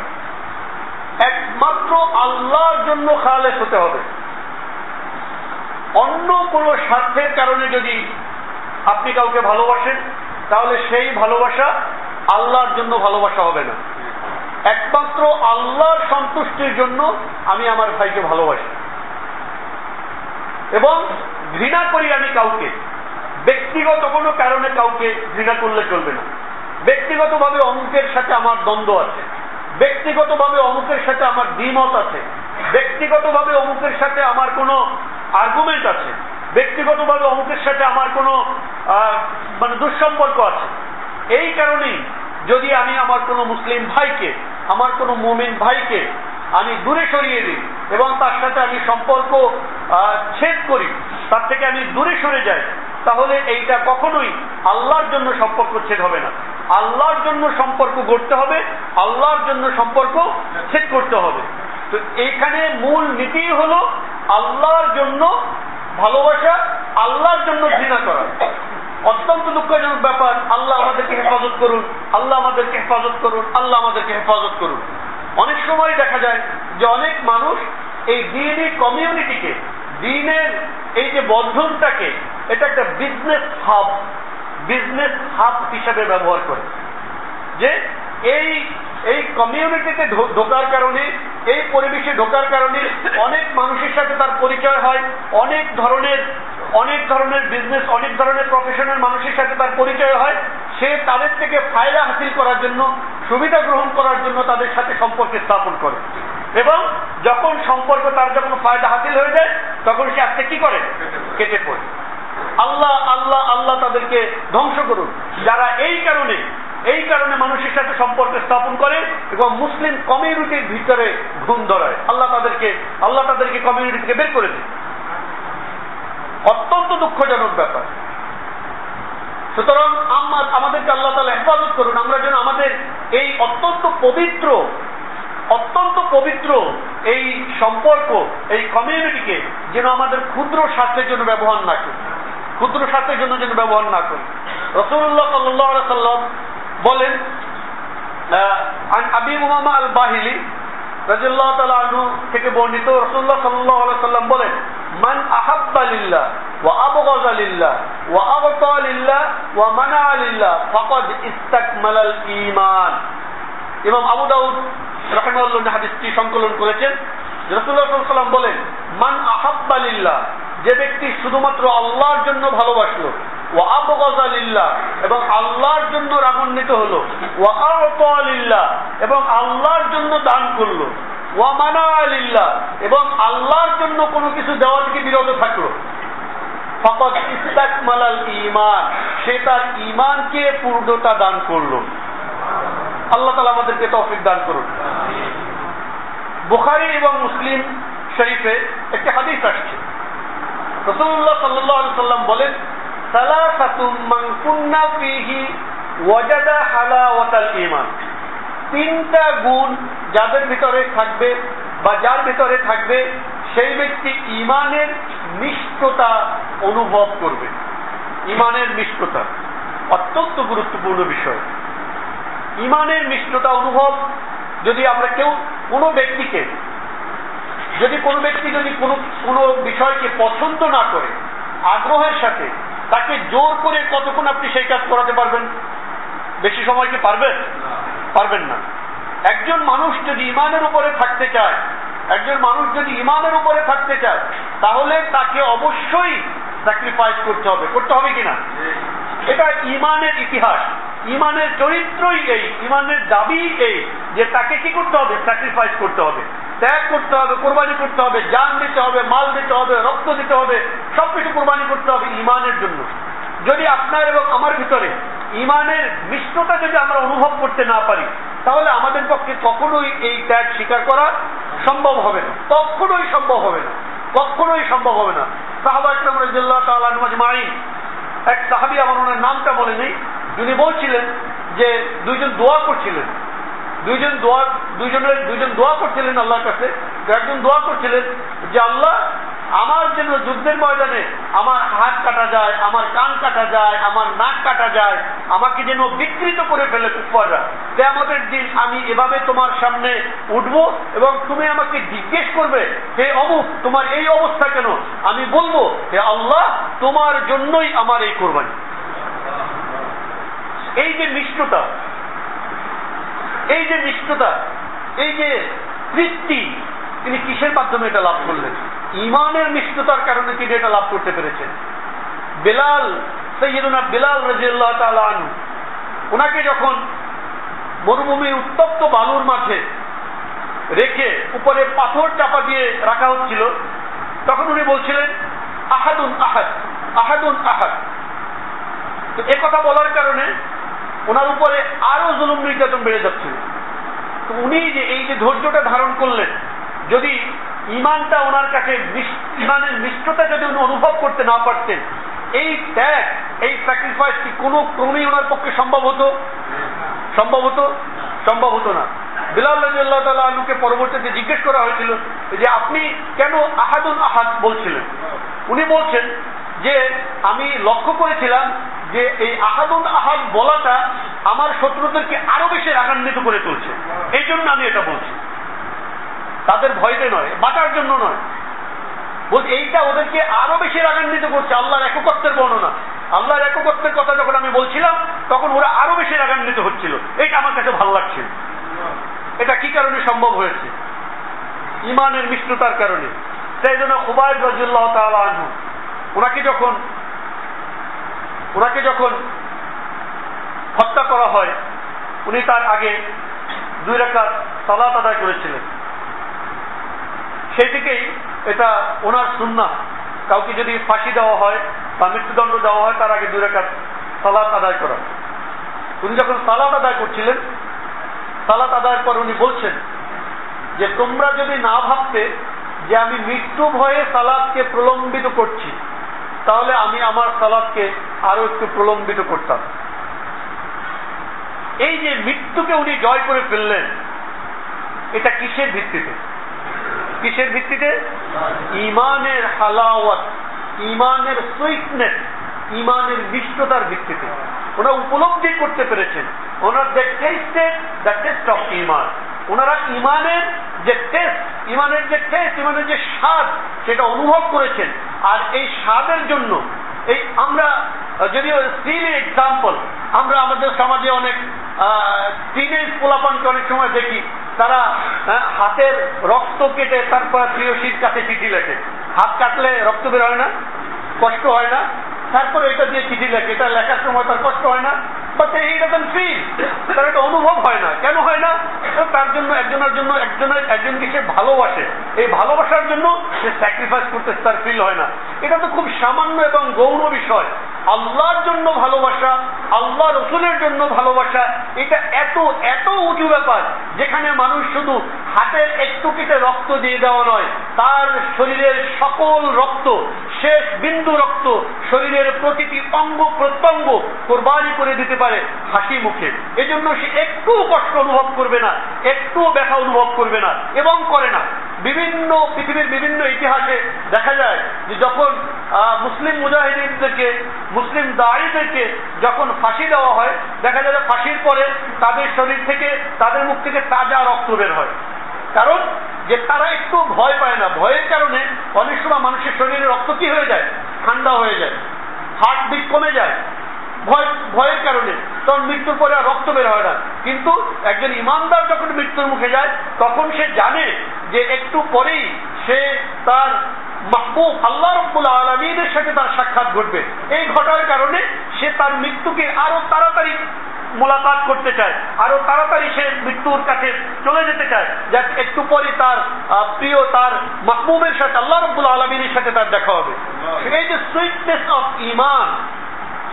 একমাত্র আল্লাহর জন্য খালেস হতে হবে। অন্য কোনো স্বার্থের কারণে যদি আপনি কাউকে ভালোবাসেন, তাহলে সেই ভালোবাসা আল্লাহর জন্য ভালোবাসা হবে না। একমাত্র আল্লাহর সন্তুষ্টির জন্য আমি আমার ভাইকে ভালোবাসি। এবং ঘৃণা করি আমি কাউকে, ব্যক্তিগত কোনো কারণে কাউকে ঘৃণা করলে চলবে না। ব্যক্তিগতভাবে অমুকের সাথে আমার দ্বন্দ্ব আছে। ব্যক্তিগতভাবে অমুকের সাথে আমার দ্বিমত আছে, ব্যক্তিগতভাবে অমুকের সাথে আমার কোনো আর্গুমেন্ট আছে, ব্যক্তিগতভাবে অমুকের সাথে আমার কোনো মানে দুঃসম্পর্ক আছে। এই কারণেই যদি আমি আমার কোনো মুসলিম ভাইকে, আমার কোনো মুমিন ভাইকে আমি দূরে সরিয়ে দিই এবং তার সাথে আমি সম্পর্ক ছেদ করি। তার থেকে আমি দূরে সরে যাই। তাহলে এইটা কখনোই আল্লাহর জন্য সম্পর্ক ছেদ হবে না। আল্লাহর জন্য সম্পর্ক গড়তে হবে, আল্লাহর জন্য সম্পর্ক ছেদ করতে হবে। তো এইখানে মূল নীতি হলো আল্লাহর জন্য ভালোবাসা, আল্লাহর জন্য ঘৃণা করা। অত্যন্ত দুঃখজনক ব্যাপার, আল্লাহ আমাদেরকে হেফাজত করুন, আল্লাহ আমাদেরকে হেফাজত করুন, আল্লাহ আমাদেরকে হেফাজত করুন। অনেক সময় দেখা যায় যে অনেক মানুষ এই দিনই কমিউনিটিকে দিনের এই যে বন্ধনটাকে, এটা একটা বিজনেস হাব বিজনেস হাব হিসাবে ব্যবহার করে। যে এই এই কমিউনিটিতে ঢোকার কারণে, এই পরিবেশে ঢোকার কারণে অনেক মানুষের সাথে তার পরিচয় হয়, অনেক ধরনের অনেক ধরনের বিজনেস অনেক ধরনের প্রফেশনের মানুষের সাথে তার পরিচয় হয়। সে তাদের থেকে ফায়দা হাসিল করার জন্য, সুবিধা গ্রহণ করার জন্য তাদের সাথে সম্পর্ক স্থাপন করে। এবং যখন সম্পর্ক তার যখন ফায়দা হাসিল হয়ে যায়, তখন সে আজকে কি করে? কেটে পড়ে। আল্লাহ আল্লাহ আল্লাহ তাদেরকে ধ্বংস করুন। যারা এই কারণে এই কারণে মানুষের সাথে সম্পর্ক স্থাপন করে এবং মুসলিম কমিউনিটির ভিতরে ঘুম ধরায়। আল্লাহ তাদেরকে আল্লাহ তাদেরকে কমিউনিটি থেকে বের করে দেয় অত্যন্ত দুঃখজনক ব্যাপার। সুতরাং আমাদেরকে আল্লাহ তালা হেফাজত করুন, আমরা যেন আমাদের এই অত্যন্ত পবিত্র অত্যন্ত পবিত্র এই সম্পর্ক, এই কমিউনিটিকে যেন আমাদের ক্ষুদ্র স্বার্থের জন্য ব্যবহার না করি, ক্ষুদ্র স্বার্থের জন্য যেন ব্যবহার না করি। রসুল্লাহ সাল্লাহ সাল্লাম বলেন আবি মুহাম্মদ আল বাহিলি রাজিল্লাহ তালা আনু থেকে বর্ণিত রসুল্লাহ সাল্লাহ সাল্লাম বলেন, মান আহাব্বা লিল্লাহ ওয়া আবগাযা লিল্লাহ ওয়া আগতা লিল্লাহ ওয়া মানা লিল্লাহ ফাকাদ ইস্তাকমালাল ঈমান। ইমাম আবু দাউদ রাহিমাহুল্লাহ হাদিসটি সংকলন করেছেন। সাল্লাম বলেন, মান আহাব্বা লিল্লাহ যে ব্যক্তি শুধুমাত্র আল্লাহর জন্য ভালোবাসলো ও আবগাজালিল্লাহ এবং আল্লাহর জন্য রাগান্বিত হলো ও আলিল্লাহ এবং আল্লাহর জন্য দান করল, ওয়া মানা আলিল্লাহ এবং আল্লাহর জন্য কোনো কিছু দেওয়া থেকে বিরত থাকল। ফকত ইস্তাকমালাল ইমান সে তার ইমানকে পূর্ণতা দান করল। আল্লাহ তালা আমাদেরকে তৌফিক দান করুন। বুখারি এবং মুসলিম শরীফে একটি হাদিস আসছে। রসুল্লাহ সাল্লাহ সাল্লাম বলেন তিনটা গুণ যাদের ভিতরে থাকবে বা যার ভিতরে থাকবে, সেই ব্যক্তি ইমানের মিষ্টতা অনুভব করবে। ইমানের মিষ্টতা অত্যন্ত গুরুত্বপূর্ণ বিষয়। ইমানের মিষ্টতা অনুভব যদি আমরা কেউ কোনো ব্যক্তিকে, যদি কোনো ব্যক্তি যদি কোনো কোনো বিষয়কে পছন্দ না করে, আগ্রহের সাথে, তাকে জোর করে কতক্ষণ আপনি সেই কাজ করাতে পারবেন? বেশি সময় কি পারবেন? পারবেন না। একজন মানুষ যদি ইমানের উপরে থাকতে চায়, একজন মানুষ যদি ইমানের উপরে থাকতে চায়, তাহলে তাকে অবশ্যই স্যাক্রিফাইস করতে হবে। করতে হবে কিনা? এটা ইমানের ইতিহাস। ইমানের চরিত্রই এই, ইমানের দাবি এই। যে তাকে কি করতে হবে? স্যাক্রিফাইস করতে হবে। ত্যাগ করতে হবে, কোরবানি করতে হবে যান দিতে হবে, মাল দিতে হবে, রক্ত দিতে হবে, সবকিছু কোরবানি করতে হবে ইমানের জন্য। যদি আপনার এবং আমার ভিতরে ইমানের মিষ্টতা যদি আমরা অনুভব করতে না পারি, তাহলে আমাদের পক্ষে কখনোই এই ত্যাগ স্বীকার করা সম্ভব হবে না। কখনোই সম্ভব হবে না। কখনোই সম্ভব হবে না। সাহাবা ইসলাম রাজিল্লাহ তালাজমাইন এক সাহাবি আমার ওনার নামটা বলে নেই যিনি বলছিলেন যে দুইজন দোয়া করছিলেন। দুইজন দোয়া, দুইজনের, দুইজন দোয়া করছিলেন আল্লাহর কাছে। একজন দোয়া করছিলেন যে, আল্লাহ, আমার জন্য যুদ্ধের ময়দানে আমার হাত কাটা যায়, আমার কান কাটা যায়, আমার নাক কাটা যায়, আমাকে যেন বিকৃত করে ফেলে কুফাররা আমাদের দিন আমি এভাবে তোমার সামনে উঠব এবং তুমি আমাকে জিজ্ঞেস করবে, হে অমুক, তোমার এই অবস্থা কেন? আমি বলব, হে আল্লাহ, তোমার জন্যই আমার এই কোরবানি। এই যে মিষ্টতা এই যে নিষ্ঠতা, এই যে তৃপ্তি, তিনি কিসের মাধ্যমে এটা লাভ করলেন? ইমানের নিষ্ঠতার কারণে তিনি এটা লাভ করতে পেরেছেন। বেলাল, সৈয়দুনা বেলাল রাজিয়াল্লাহ আনু ওনাকে যখন মরুভূমির উত্তপ্ত বালুর মাঠে রেখে উপরে পাথর চাপা দিয়ে রাখা হচ্ছিল, তখন উনি বলছিলেন, আহাদুন আহাদ আহাদুন আহাদ। তো কথা বলার কারণে ওনার উপরে আরও জুলুম নির্যাতন বেড়ে যাচ্ছিল তো উনি যে এই যে ধৈর্যটা ধারণ করলেন, যদি ইমানটা ওনার কাছে ইমানের মিষ্টতা যদি উনি অনুভব করতে না পারতেন, এই ত্যাগ, এই স্যাক্রিফাইস কি কোনো ক্রমেই ওনার পক্ষে সম্ভব হতো? সম্ভব হতো? সম্ভব হতো না। বিলাল রাজিয়াল্লাহ তাল্লাহ আলুকে পরবর্তীতে জিজ্ঞেস করা হয়েছিল যে আপনি কেন আহাদুল আহাদ বলছিলেন? উনি বলছেন যে আমি লক্ষ্য করেছিলাম যে এই আহাদুন আহাদ বলাটা আমার শত্রুদেরকে আরও বেশি রাগান্বিত করে তুলছে। এই জন্য আমি এটা বলছি। তাদের ভয়তে নয়, বাঁচার জন্য নয়। বলছি এইটা ওদেরকে আরও বেশি রাগান্বিত করছে, আল্লাহর এককত্বের বর্ণনা। আল্লাহর এককত্বের কথা যখন আমি বলছিলাম, তখন ওরা আরও বেশি রাগান্বিত হচ্ছিল। এটা আমার কাছে ভালো লাগছে। এটা কি কারণে সম্ভব হয়েছে? ইমানের মিষ্টতার কারণে। সেই জন্য খুবাইব রাজুল্লাহ তালা ওনাকে যখন ওনাকে যখন হত্যা করা হয়, উনি তার আগে দুই রেখা সালাত আদায় করেছিলেন। সেই থেকেই এটা ওনার সুন্না কাউকে যদি ফাঁসি দেওয়া হয় বা মৃত্যুদণ্ড দেওয়া হয়, তার আগে দুই রেখা সালাত আদায় করা। উনি যখন সালাত আদায় করছিলেন, সালাত আদায়ের পর উনি বলছেন যে, তোমরা যদি না ভাবতে যে আমি মৃত্যু ভয়ে সালাদকে প্রলম্বিত করছি তাহলে আমি আমার সালাদকে আরও একটু প্রলম্বিত করতাম। এই যে মৃত্যুকে উনি জয় করে ফেললেন, এটা কিসের ভিত্তিতে? কিসের ভিত্তিতে? ইমানের হালাওয়াত, ইমানের সুইটনেস ইমানের মিষ্টতার ভিত্তিতে। ওরা উপলব্ধি করতে পেরেছেন। ওনার they tested the test of ইমান ওনারা ইমানের যে টেস্ট ইমানের যে টেস্ট ইমানের যে স্বাদ, সেটা অনুভব করেছেন। আর এই স্বাদের জন্য, এই আমরা, যদিও সিলি এক্সাম্পল আমরা আমাদের সমাজে অনেক টিনেজ পোলাপানকে অনেক সময় দেখি, তারা হাতের রক্ত কেটে তারপর প্রিয়সীর কাছে চিঠি লেখে। হাত কাটলে রক্ত বের হয় না? কষ্ট হয় না। তারপরে এটা দিয়ে চিঠি লেখে, এটা লেখার সময় তার কষ্ট হয় না। বাট এই ডাজন ফিল তার এটা অনুভব হয় না। কেন হয় না? তার জন্য একজনের জন্য একজনের একজনকে সে ভালোবাসে। এই ভালোবাসার জন্য সে স্যাক্রিফাইস করতে তার ফিল হয় না। এটা তো খুব সামান্য এবং গৌণ বিষয়। আল্লাহর জন্য ভালোবাসা, আল্লাহ রসুলের জন্য ভালোবাসা, এটা এত এত উঁচু ব্যাপার যেখানে মানুষ শুধু হাতের একটু কেটে রক্ত দিয়ে দেওয়া নয়, তার শরীরের সকল রক্ত, শেষ বিন্দু রক্ত শরীরের প্রতিটি অঙ্গ প্রত্যঙ্গ কোরবানি করে দিতে পারে হাসি মুখে। এজন্য সে একটু কষ্ট অনুভব করবে না একটু ব্যথা অনুভব করবে না এবং করে না। বিভিন্ন পৃথিবীর বিভিন্ন ইতিহাসে দেখা যায় যে যখন মুসলিম মুজাহিদিনদেরকে, মুসলিম দাঁড়িদেরকে যখন ফাঁসি দেওয়া হয়, দেখা যায় ফাঁসির পরে তাদের শরীর থেকে, তাদের মুখ থেকে তাজা রক্ত বের হয়। কারণ যে তারা একটু ভয় পায় না। ভয়ের কারণে অনেক সময় মানুষের শরীরে রক্ত কি হয়ে যায়? ঠান্ডা হয়ে যায়। হার্ট বিট কমে যায়। ভয় ভয়ের কারণে। তখন মৃত্যুর পরে আর রক্ত বের হয় না। কিন্তু একজন ইমানদার যখন মৃত্যুর মুখে যায় তখন সে জানে যে একটু পরেই সে তার মাহবুব আল্লাহ রব্বুল সাথে তার সাক্ষাৎ ঘটবে। এই ঘটার কারণে সে তার মৃত্যুকে আরও তাড়াতাড়ি মোলাকাত করতে চায়। আরও তাড়াতাড়ি সে মৃত্যুর কাছে চলে যেতে চায়। যা একটু পরে তার প্রিয় তার মাহবুবের সাথে আল্লাহ রব্বুল আলমিনের সাথে তার দেখা হবে। এই যে সুইটনেস অফ ইমান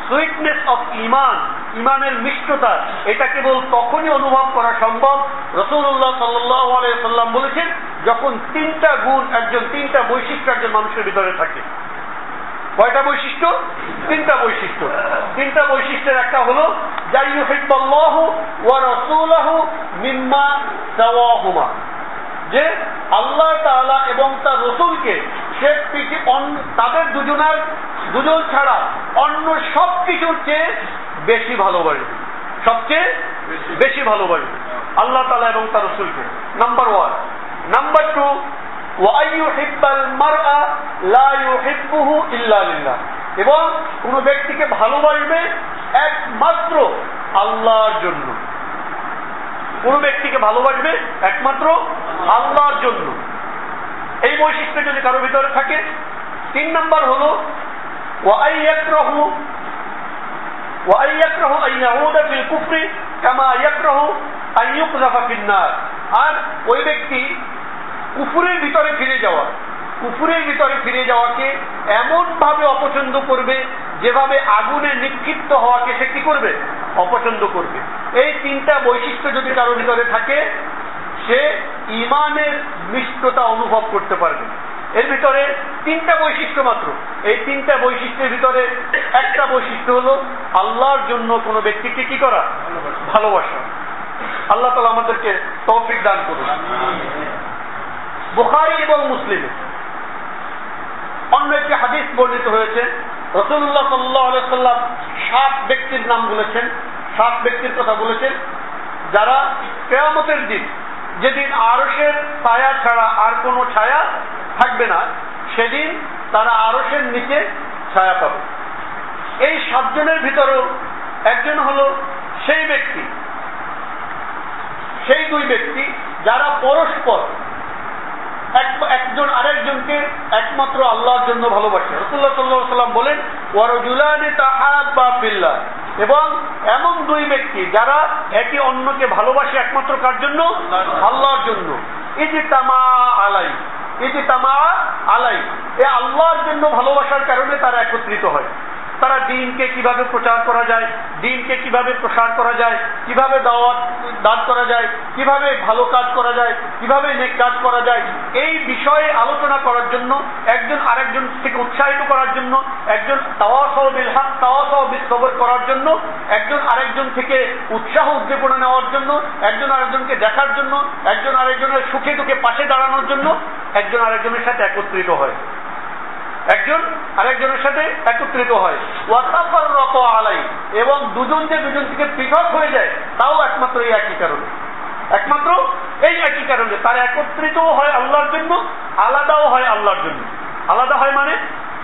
সুইটনেস অফ ইমান ইমানের মিষ্টতা, এটা কেবল তখনই অনুভব করা সম্ভব। রসুল্লাহ সাল্লাম বলেছেন, যখন তিনটা গুণ একজন, তিনটা বৈশিষ্ট্য একজন মানুষের ভিতরে থাকে। কয়টা বৈশিষ্ট্য? তিনটা বৈশিষ্ট্য। তিনটা বৈশিষ্ট্যের একটা হলো মিম্মা যে আল্লাহ তাআলা এবং তার রসুলকে সে তাদের দুজনার, দুজন ছাড়া অন্য সব কিছুর চেয়ে বেশি ভালোবাসবে সবচেয়ে বেশি ভালোবাসবে আল্লাহ তালা এবং তার রসুলকে। নাম্বার ওয়ান নাম্বার টু এবং কোন ব্যক্তিকে ভালোবাসবে একমাত্র আল্লাহর জন্য। কোন ব্যক্তিকে ভালোবাসবে? একমাত্র আল্লাহর জন্য। এই বৈশিষ্ট্য যদি কারও ভিতরে থাকে, তিন নম্বর হল আর ওই ব্যক্তি কুফুরের ভিতরে ফিরে যাওয়া, কুফুরের ভিতরে ফিরে যাওয়াকে এমন ভাবে অপছন্দ করবে, যেভাবে আগুনে নিক্ষিপ্ত হওয়াকে সে কি করবে? অপছন্দ করবে। এই তিনটা বৈশিষ্ট্য যদি কারও ভিতরে থাকে সে ইমানের মিষ্টতা অনুভব করতে পারবে। এর ভিতরে তিনটা বৈশিষ্ট্য মাত্র। এই তিনটা বৈশিষ্ট্যের ভিতরে একটা বৈশিষ্ট্য হলো আল্লাহর জন্য কোনো ব্যক্তিকে কি করা? ভালোবাসা। আল্লাহ তালা আমাদেরকে তৌফিক দান করুন। বুখারি এবং মুসলিমে অন্য একটি হাদিস বর্ণিত হয়েছে। রসুল্লাহ সাল্লাহ সাল্লাম সাত ব্যক্তির নাম বলেছেন। সাত ব্যক্তির কথা বলেছেন, যারা কেয়ামতের দিন যেদিন আরসের ছায়া ছাড়া আর কোনো ছায়া থাকবে না, সেদিন তারা আরসের নিচে ছায়া পাবে। এই সাতজনের ভিতরেও একজন হলো সেই ব্যক্তি। সেই দুই ব্যক্তি যারা পরস্পর একজন আরেকজনকে একমাত্র আল্লাহর জন্য ভালোবাসে। রসুল্লাহ সাল্লাহ সাল্লাম বলেন ওয়ারজুলানি তাহাদ বা এবং এমন দুই ব্যক্তি যারা একে অন্যকে ভালোবাসে একমাত্র কার জন্য? আল্লাহর জন্য। এই যে তামা আলাই। এই যে তামা আলাই। এ আল্লাহর জন্য ভালোবাসার কারণে তারা একত্রিত হয়। তারা দিনকে কীভাবে প্রচার করা যায়, দিনকে কীভাবে প্রসার করা যায়, কীভাবে দাওয়াত দান করা যায়, কীভাবে ভালো কাজ করা যায়, কীভাবে নেক কাজ করা যায়, এই বিষয়ে আলোচনা করার জন্য, একজন আরেকজন থেকে উৎসাহিত করার জন্য, একজন তাওয়াসহ বিলহাক তাওয়াসহ বিস্তবর করার জন্য, একজন আরেকজন থেকে উৎসাহ উদ্দীপনা নেওয়ার জন্য, একজন আরেকজনকে দেখার জন্য, একজন আরেকজনের সুখে দুঃখে পাশে দাঁড়ানোর জন্য, একজন আরেকজনের সাথে একত্রিত হয়। একজন আরেকজনের সাথে একত্রিত হয়। ওয়াতাফার রত আলাই, এবং দুজন যে দুজন থেকে পৃথক হয়ে যায়, তাও একমাত্র এই একই কারণে। একমাত্র এই একই কারণে। তার একত্রিত হয় আল্লাহর জন্য, আলাদাও হয় আল্লাহর জন্য। আলাদা হয় মানে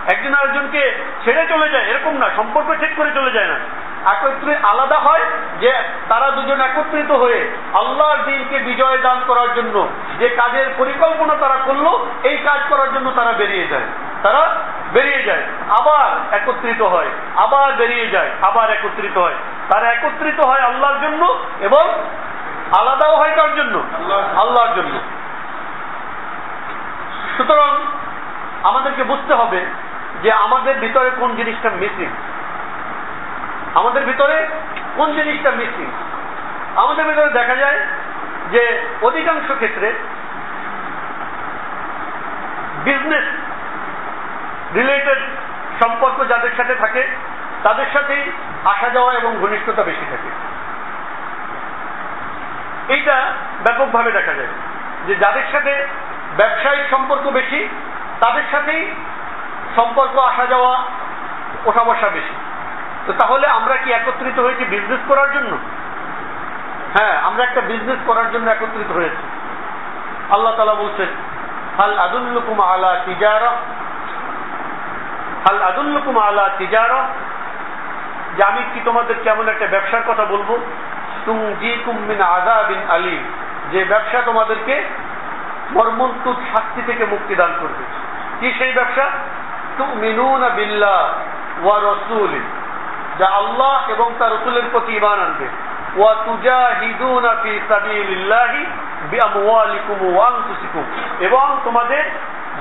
একজন আরেকজনকে ছেড়ে চলে যায়, এরকম না, সম্পর্ক ঠিক করে চলে যায় না। একত্রে আলাদা হয় যে তারা দুজন একত্রিত হয়ে আল্লাহর দিনকে বিজয় দান করার জন্য যে কাজের পরিকল্পনা তারা করল, এই কাজ করার জন্য তারা বেরিয়ে যায়। তারা বেরিয়ে যায়, আবার একত্রিত হয়, আবার বেরিয়ে যায়, আবার একত্রিত হয়। তারা একত্রিত হয় আল্লাহর জন্য এবং আলাদাও হয় কার জন্য? আল্লাহর জন্য। সুতরাং আমাদেরকে বুঝতে হবে যে আমাদের ভিতরে কোন জিনিসটা মিসিং আমাদের ভিতরে কোন জিনিসটা মিসিং আমাদের ভিতরে দেখা যায় যে অধিকাংশ ক্ষেত্রে বিজনেস রিলেটেড সম্পর্ক যাদের সাথে থাকে, তাদের সাথেই আসা যাওয়া এবং ঘনিষ্ঠতা বেশি থাকে। এইটা ব্যাপকভাবে দেখা যায় যে যাদের সাথে ব্যবসায়িক সম্পর্ক বেশি, তাদের সাথেই সম্পর্ক আসা যাওয়া, ওঠা বসা বেশি। তো তাহলে আমরা কি একত্রিত হয়েছি বিজনেস করার জন্য? হ্যাঁ আমরা একটা বিজনেস করার জন্য একত্রিত হয়েছি। আল্লাহ তালা বলছেন, হাল আদুল্লুকুম আলা তিজারা হাল আদুল্লুকুম আলা তিজারা যে আমি কি তোমাদের কেমন একটা ব্যবসার কথা বলব? তুম জি কুমিন আজাবিন আলী যে ব্যবসা তোমাদেরকে মর্মন্তুদ শাস্তি থেকে মুক্তি দান করবে। কি সেই ব্যবসা? তুমিনুন বিল্লাহ ওয়া যা আল্লাহ এবং তার প্রতি আনবে। ওয়া তুজাহিদুনা ফি সাবিলিল্লাহি বিআমওয়ালিকুম ওয়া আনফুসিকুম। এবং তোমাদের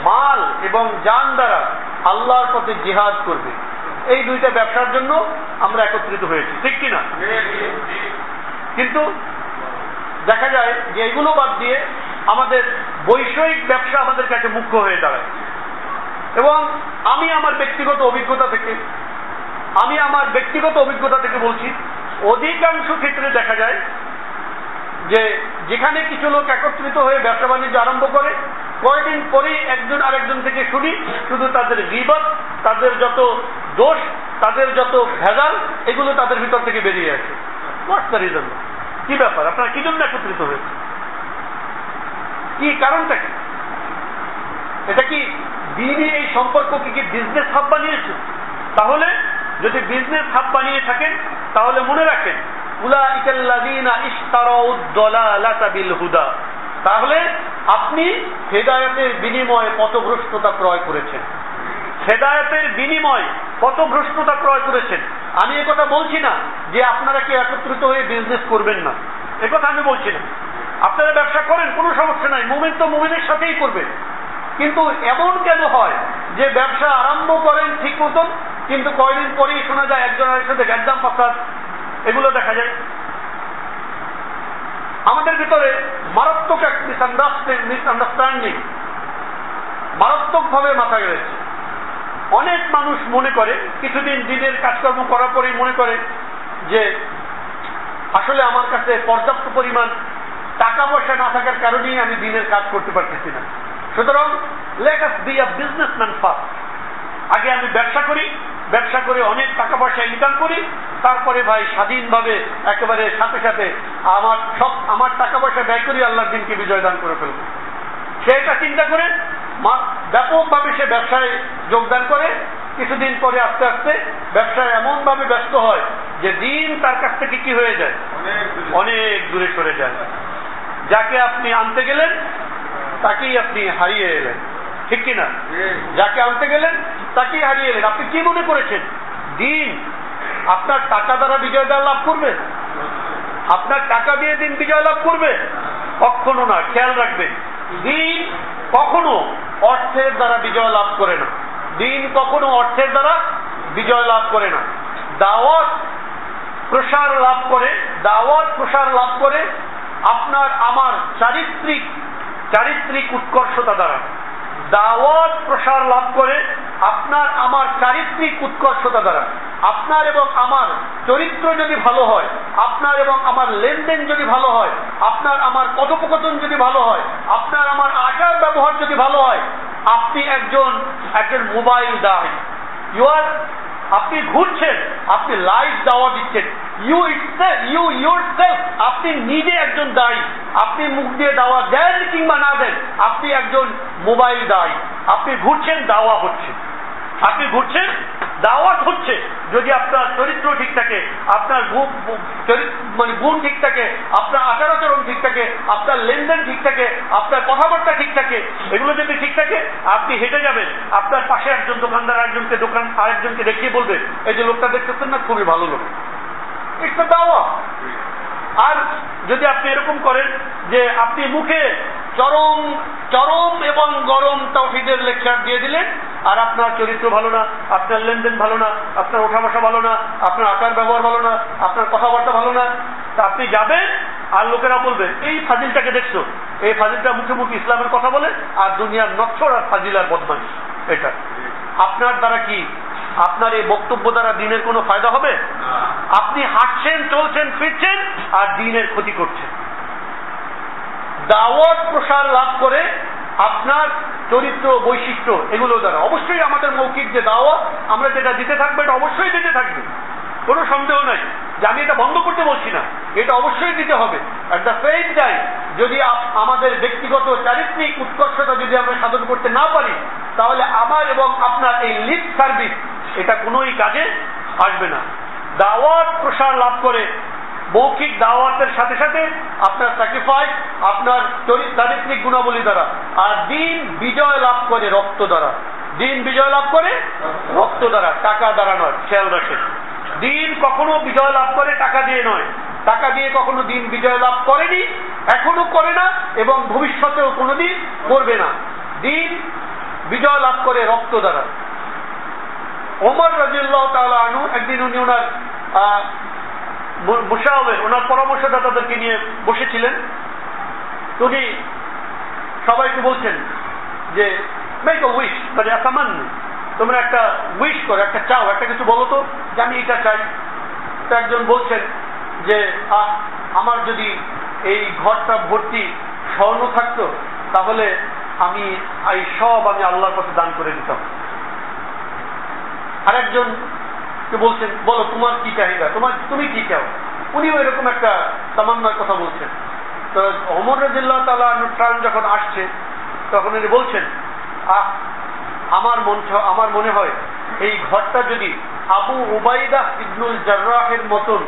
মাল এবং জান দ্বারা আল্লাহর পথে জিহাদ করবে। এই দুইটা ব্যবসার জন্য আমরা একত্রিত হয়েছি, ঠিক কিনা? কিন্তু দেখা যায় যে এগুলো বাদ দিয়ে আমাদের বৈষয়িক ব্যবসা আমাদের কাছে মুখ্য হয়ে দাঁড়ায়। এবং আমি আমার ব্যক্তিগত অভিজ্ঞতা থেকে, আমি আমার ব্যক্তিগত অভিজ্ঞতা থেকে বলছি, অধিকাংশ ক্ষেত্রে দেখা যায় যে যেখানে কিছু লোক একত্রিত হয়ে ব্যবসা বাণিজ্য আরম্ভ করে, কয়েকদিন পরেই একজন আরেকজন থেকে শুনি, শুধু তাদের বিপদ তাদের যত দোষ, তাদের যত ভেজাল, এগুলো তাদের ভিতর থেকে বেরিয়ে আসে। দ্য রিজন কি ব্যাপার? আপনারা কি জন্য একত্রিত হয়েছে কি কারণটা কি? এটা কি দিনই এই সম্পর্ককে কি বিজনেস হাব বানিয়েছে? তাহলে যদি বিজনেস হাব বানিয়ে থাকেন, তাহলে মনে রাখেন হুদা তাহলে আপনি হেদায়তের বিনিময়ে পথভ্রষ্টতা ক্রয় করেছেন। হেদায়তের বিনিময়ে পথভ্রষ্টতা ক্রয় করেছেন। আমি কথা বলছি না যে আপনারা কি একত্রিত হয়ে বিজনেস করবেন না। কথা আমি বলছি না। আপনারা ব্যবসা করেন, কোনো সমস্যা নাই। মুমিন তো মুমিনের সাথেই করবেন কিন্তু এমন কেন হয় যে ব্যবসা আরম্ভ করেন ঠিক মতন, কিন্তু কয়দিন পরেই শোনা যায় একজন আরেক সাথে গ্যাদাম পাসাদ এগুলো দেখা যায়। আমাদের ভিতরে মারাত্মক এক মিসআন্ডারস্ট্যান্ডিং মারাত্মক ভাবে মাথা গেছে অনেক মানুষ মনে করে, কিছুদিন দিনের কাজকর্ম করার পরেই মনে করে যে, আসলে আমার কাছে পর্যাপ্ত পরিমাণ টাকা পয়সা না থাকার কারণেই আমি দিনের কাজ করতে পারতেছি না। সুতরাং let us be a businessman first আগে আমি ব্যবসা করি ব্যবসা করে অনেক টাকা পয়সা ইনকাম করি তারপরে ভাই স্বাধীনভাবে একেবারে সাথে সাথে আমার সব আমার টাকা পয়সা ব্যয় করি আল্লাহর দিনকে বিজয় দান করে ফেলব। সে এটা চিন্তা করে ব্যাপকভাবে সে ব্যবসায় যোগদান করে। কিছুদিন পরে আস্তে আস্তে ব্যবসায় এমনভাবে ব্যস্ত হয় যে দিন তার কাছ থেকে কি হয়ে যায়? অনেক দূরে সরে যায়। যাকে আপনি আনতে গেলেন তাকেই আপনি হারিয়ে এলেন। ঠিক কিনা? যাকে আনতে গেলেন তাকেই হারিয়ে এলেন। আপনি কি মনে করেছেন? দিন আপনার টাকা দ্বারা বিজয় দ্বার লাভ করবে? আপনার টাকা দিয়ে দিন বিজয় লাভ করবে? কখনো না খেয়াল রাখবেন। দিন কখনো অর্থের দ্বারা বিজয় লাভ করে না। দিন কখনো অর্থের দ্বারা বিজয় লাভ করে না। দাওয়াত প্রসার লাভ করে দাওয়াত প্রসার লাভ করে আপনার আমার চারিত্রিক চারিত্রিক উৎকর্ষতা দ্বারা। দাওয়াত প্রসার লাভ করে আপনার, আমার চারিত্রিক উৎকর্ষতা দ্বারা। আপনার এবং আমার চরিত্র যদি ভালো হয়, আপনার এবং আমার লেনদেন যদি ভালো হয়, আপনার, আমার কথোপকথন যদি ভালো হয়, আপনার, আমার আচার ব্যবহার যদি ভালো হয়, আপনি একজন একজন মোবাইল দায় ইউ আর আপনি ঘুরছেন, আপনি লাইট দাওয়া দিচ্ছেন। ইউ ইউ ইউর সেলফ আপনি নিজে একজন দায়ী। আপনি মুখ দিয়ে দাওয়া দেন কিংবা না দেন, আপনি একজন মোবাইল দায়ী। আপনি ঘুরছেন, দাওয়া হচ্ছে। আপনি ঘুরছেন দাওয়াত হচ্ছে যদি আপনার চরিত্র ঠিক থাকে, আপনার মানে গুণ ঠিক থাকে, আপনার আচার আচরণ ঠিক থাকে, আপনার লেনদেন ঠিক থাকে, আপনার কথাবার্তা ঠিক থাকে, এগুলো যদি ঠিক থাকে, আপনি হেঁটে যাবেন, আপনার পাশে একজন দোকানদার একজনকে দোকান আরেকজনকে দেখিয়ে বলবে, এই যে লোকটা দেখতেছেন না, খুবই ভালো লোক। ইটস দাওয়া আর যদি আপনি এরকম করেন যে আপনি মুখে চরম চরম এবং গরম তফিদের লেকচার দিয়ে দিলেন আর আপনার চরিত্র ভালো না, আপনার লেনদেন ভালো না, আপনার ওঠা বসা ভালো না, আপনার আচার ব্যবহার ভালো না, আপনার কথাবার্তা ভালো না, তা আপনি যাবেন আর লোকেরা বলবে, এই ফাজিলটাকে দেখছ। এই ফাজিলটা মুখে মুখে ইসলামের কথা বলে আর দুনিয়ার নচ্ছর আর ফাজিল আর বদমাইশ, এটা। আপনার দ্বারা কি? আপনার এই বক্তব্য দ্বারা দিনের কোনো ফায়দা হবে? আপনি হাঁটছেন, চলছেন, ফিরছেন আর দিনের ক্ষতি করছেন। দাওয়াত প্রসার লাভ করে আপনার চরিত্র বৈশিষ্ট্য এগুলো দ্বারা। অবশ্যই আমাদের মৌখিক যে দাওয়াত আমরা যেটা দিতে থাকব এটা অবশ্যই দিতে থাকবে। কোনো সন্দেহ নাই যে আমি এটা বন্ধ করতে বলছি না। এটা অবশ্যই দিতে হবে। অ্যাট দ্য সেম টাইম যদি আমাদের ব্যক্তিগত চারিত্রিক উৎকর্ষতা যদি আমরা সাধন করতে না পারি, তাহলে আমার এবং আপনার এই লিপ সার্ভিস এটা কোনোই কাজে আসবে না। দাওয়াত প্রসার লাভ করে মৌখিক দাওয়াতের সাথে সাথে আপনার স্যাক্রিফাইস আপনার চারিত্রিক গুণাবলী দ্বারা। আর দিন বিজয় লাভ করে রক্ত দ্বারা। দিন বিজয় লাভ করে রক্ত দ্বারা, টাকা দ্বারা নয়, খেয়াল রাখেন। দিন কখনো বিজয় লাভ করে টাকা দিয়ে নয়। টাকা দিয়ে কখনো দিন বিজয় লাভ করেনি, এখনও করে না এবং ভবিষ্যতেও কোনোদিন করবে না। দিন বিজয় লাভ করে রক্ত দ্বারা। ওমর রাজিউল্লাহ তালা আনু একদিন উনি ওনার মুশাহের ওনার পরামর্শদাতাদেরকে নিয়ে বসেছিলেন। উনি সবাইকে বলছেন যে মেক আ উইশ মানে অ্যাসামান তোমরা একটা উইশ করো, একটা চাও, একটা কিছু বলো তো, যে আমি এটা চাই। তো একজন বলছেন যে আমার যদি এই ঘরটা ভর্তি স্বর্ণ থাকতো, তাহলে আমি, এই সব আমি আল্লাহর পথে দান করে দিতাম। আরেকজন বলছেন বলো তোমার কি চাহিদা? তোমার তুমি কি চাও? উনিও এরকম একটা তামান্নার কথা বলছেন। তো অমর রাজিল্লাহ তালা ট্রান যখন আসছে তখন উনি বলছেন আহ আমার মন আমার মনে হয় এই ঘরটা যদি আবু উবাইদা ইবনুল জার্রাহের মতন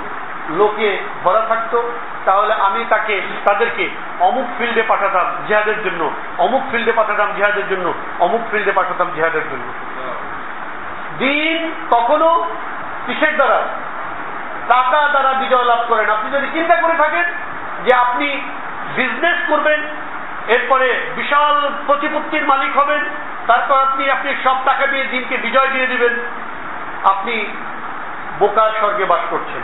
লোকে ভরা থাকতো তাহলে আমি তাকে তাদেরকে অমুক ফিল্ডে পাঠাতাম জিহাদের জন্য অমুক ফিল্ডে পাঠাতাম জিহাদের জন্য অমুক ফিল্ডে পাঠাতাম জিহাদের জন্য। দিন কখনো কিসের দ্বারা? টাকা দ্বারা বিজয় লাভ করেন। আপনি যদি চিন্তা করে থাকেন যে আপনি বিজনেস করবেন, এরপরে বিশাল প্রতিপত্তির মালিক হবেন, তারপর আপনি আপনি সব টাকা দিয়ে দিনকে বিজয় দিয়ে দিবেন। আপনি বোকার স্বর্গে বাস করছেন।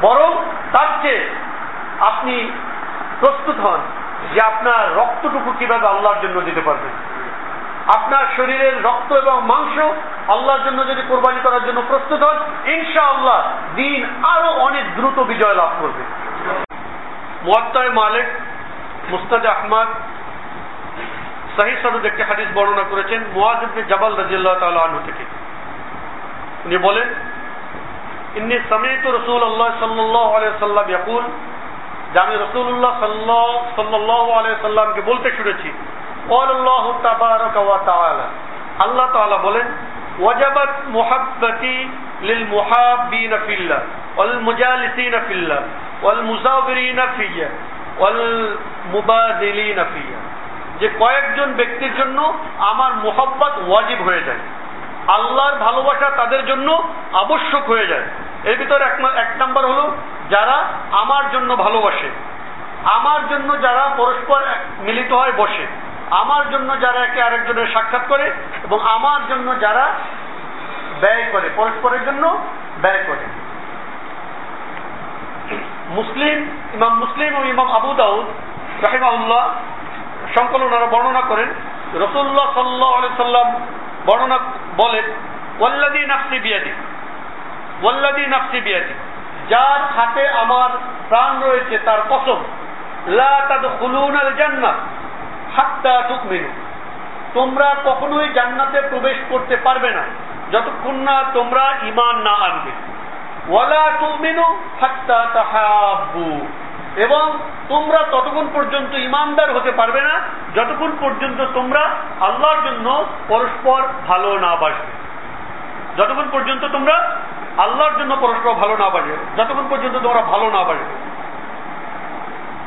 বরং তার চেয়ে আপনি প্রস্তুত হন যে আপনার রক্তটুকু কীভাবে আল্লাহর জন্য দিতে পারবেন। আপনার শরীরের রক্ত এবং মাংস আল্লাহর জন্য যদি কোরবানি করার জন্য প্রস্তুত হন ইনশা আল্লাহ দিন আরও অনেক দ্রুত বিজয় লাভ করবে। মোয়াত্তায় মালিক মুস্তাদ আহমদ সাহি সরুদ একটি হাদিস বর্ণনা করেছেন মোয়াজিবনে জাবাল রাজিল্লাহ তাল আনহু থেকে। উনি বলেন, ইন্নি সমেত রসুল আল্লাহ সাল্লাহ সাল্লাম ইয়াকুল, যে আমি রসুল্লাহ সাল্লাহ সাল্লাহ আলিয়া সাল্লামকে বলতে শুনেছি। আল্লাহ তাআলা বলেন, ওয়াজাবাত মুহাব্বতি লিল মুহাব্বিন ফিল্লাহ, ওয়াল মুজালিসিন ফিল্লাহ, ওয়াল মুসাফিরিন ফিয়া, ওয়াল মুবাদিলিন ফিয়া। যে কয়েকজন ব্যক্তির জন্য আমার মোহাব্বত ওয়াজিব হয়ে যায়। আল্লাহর ভালোবাসা তাদের জন্য আবশ্যক হয়ে যায়। এর ভিতরে এক নাম্বার হলো যারা আমার জন্য ভালোবাসে। আমার জন্য যারা পরস্পর মিলিত হয় বসে। আমার জন্য যারা একে আরেকজনের সাক্ষাৎ করে এবং আমার জন্য যারা ব্যয় করে, পরস্পরের জন্য ব্যয় করে। মুসলিম, ইমাম মুসলিম ও ইমাম আবু দাউদ রাহিমাউল্লাহ সংকলন বর্ণনা করেন। রসুল্লাহ সাল্লাহ সাল্লাম বর্ণনা বলেন ওয়াল্লাদি নাফসি বিয়াদি ওয়াল্লাদি নাফসি বিয়াদি, যার হাতে আমার প্রাণ রয়েছে তার কসম, লা তাদখুলুনাল জান্নাত হাত্তা তুকমিনু। তোমরা কখনোই জান্নাতে প্রবেশ করতে পারবে না, যতক্ষণ না তোমরা ইমান না আনবে। ওয়ালা তুমিনু হাত্তা এবং তোমরা ততক্ষণ পর্যন্ত ইমানদার হতে পারবে না, যতক্ষণ পর্যন্ত তোমরা আল্লাহর জন্য পরস্পর ভালো না বাসবে। যতক্ষণ পর্যন্ত তোমরা আল্লাহর জন্য পরস্পর ভালো না বাসবে, যতক্ষণ পর্যন্ত তোমরা ভালো না বাসবে।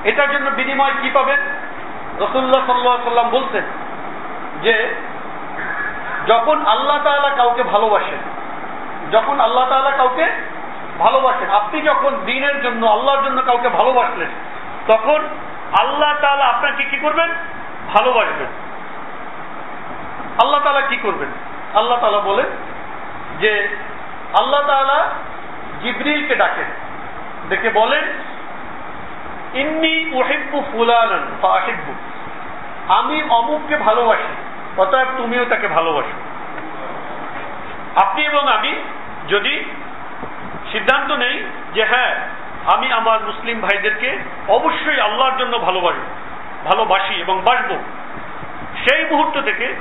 এটার জন্য বিনিময় কি পাবেন? রসুল্লাহ সাল্লাহ সাল্লাম বলছেন যে যখন আল্লাহ তাআলা কাউকে ভালোবাসেন, যখন আল্লাহ তাআলা কাউকে ভালোবাসেন, আপনি যখন দিনের জন্য, আল্লাহর জন্য কাউকে ভালোবাসলেন, তখন আল্লাহ তাআলা আপনাকে কি করবেন? ভালোবাসবেন। আল্লাহ তাআলা কি করবেন? আল্লাহ তাআলা বলেন যে আল্লাহ তাআলা জিব্রিলকে ডাকেন। ডেকে বলেন, ইন্নি ওহিব্বু ফুলানান, ফাহিব্বু। আমি অমুককে ভালোবাসি, অতএব তুমিও তাকে ভালোবাসো। আপনি এবং আমি যদি সিদ্ধান্ত নেই যে হ্যাঁ আমি আমার মুসলিম ভাইদেরকে অবশ্যই আল্লাহর জন্য ভালোবাসি ভালোবাসি এবং বাসব, সেই মুহূর্ত থেকে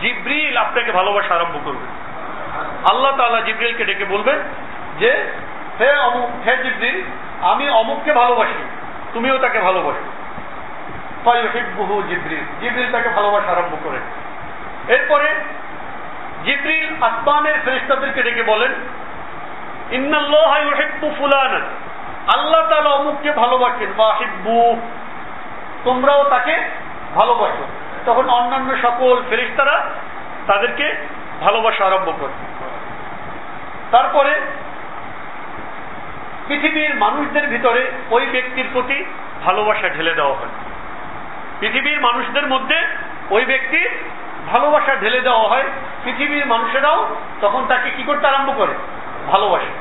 জিব্রিল আপনাকে ভালোবাসা আরম্ভ করবে। আল্লাহ তালা জিব্রিলকে ডেকে বলবেন যে, হে অমুক, হে জিব্রিল, আমি অমুককে ভালোবাসি, তুমিও তাকে ভালোবাসো। ফাইহিব্বুহু জিব্রিল। জিব্রিল তাকে ভালোবাসা আরম্ভ এরপরে জিব্রিল আসমানের ডেকে বলেন, ইন্নাল্লাহ ইউহিব্বু আল্লাহ তাআলা অমুককে ভালোবাসেন ওয়াহিব্বু তোমরাও তাকে ভালোবাসো। তখন অন্যান্য সকল তাদেরকে ভালোবাসা আরম্ভ করে। তারপরে পৃথিবীর মানুষদের ভিতরে ওই ব্যক্তির প্রতি ভালোবাসা ঢেলে দেওয়া হয়। পৃথিবীর মানুষদের মধ্যে ওই ব্যক্তির ভালোবাসা ঢেলে দেওয়া হয়। পৃথিবীর মানুষেরাও তখন তাকে কি করতে আরম্ভ করে? ভালোবাসে।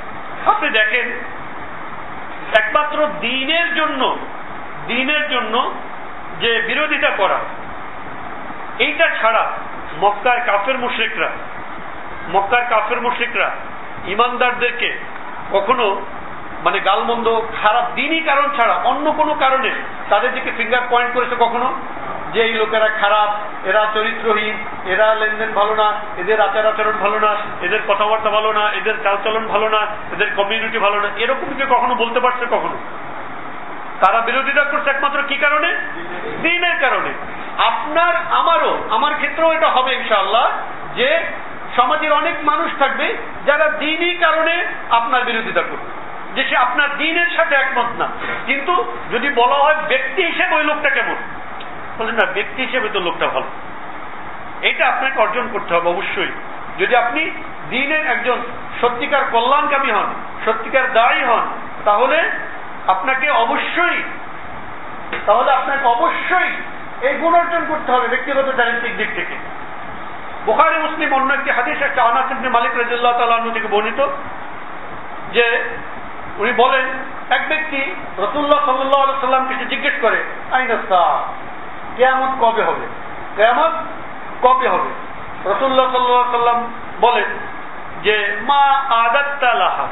আপনি দেখেন, একমাত্র দিনের জন্য দিনের জন্য যে বিরোধিতা করা, এইটা ছাড়া মক্কার কাফের মুশ্রিকরা, মক্কার কাফের মুশ্রিকরা, ইমানদারদেরকে কখনো মানে গালমন্দ, খারাপ দিনই কারণ ছাড়া, অন্য কোনো কারণে তাদের দিকে ফিঙ্গার পয়েন্ট করেছে কখনো? যে এই লোকেরা খারাপ, এরা চরিত্রহীন, এরা লেনদেন ভালো না, এদের আচার আচরণ ভালো না, এদের কথাবার্তা ভালো না, এদের চালচলন ভালো না, এদের কমিউনিটি ভালো না, এরকম কি কখনো বলতে পারছে কখনো? তারা বিরোধিতা করছে একমাত্র কি কারণে? দিনের কারণে। আপনার, আমারও, আমার ক্ষেত্রেও এটা হবে ইনশাআল্লাহ, যে সমাজের অনেক মানুষ থাকবে যারা দিনই কারণে আপনার বিরোধিতা করবে। যে সে আপনার দিনের সাথে একমত না। কিন্তু যদি বলা হয় ব্যক্তি হিসেবে ওই লোকটা কেমন? বলেন না, ব্যক্তি হিসেবে তো লোকটা ভালো। এটা আপনাকে অর্জন করতে হবে অবশ্যই। যদি আপনি দিনের একজন সত্যিকার কল্যাণকামী হন, সত্যিকার দায়ী হন, তাহলে আপনাকে অবশ্যই, তাহলে আপনাকে অবশ্যই এই গুণ অর্জন করতে হবে ব্যক্তিগত চারিত্রিক দিক থেকে। বোখারি, মুসলিম অন্য একটি হাদিস একটা আনাস মালিক রাজিল্লাহ তালু থেকে বর্ণিত, যে উনি বলেন, এক ব্যক্তি রসুল্লাহ সাল্লাহ সাল্লাম কিছু জিজ্ঞেস করে আইনস্তা কেয়ামত কবে হবে? কেয়ামত কবে হবে? রসুল্লাহ সাল্লাহ সাল্লাম বলেন যে, মা আদাত্তা লাহা,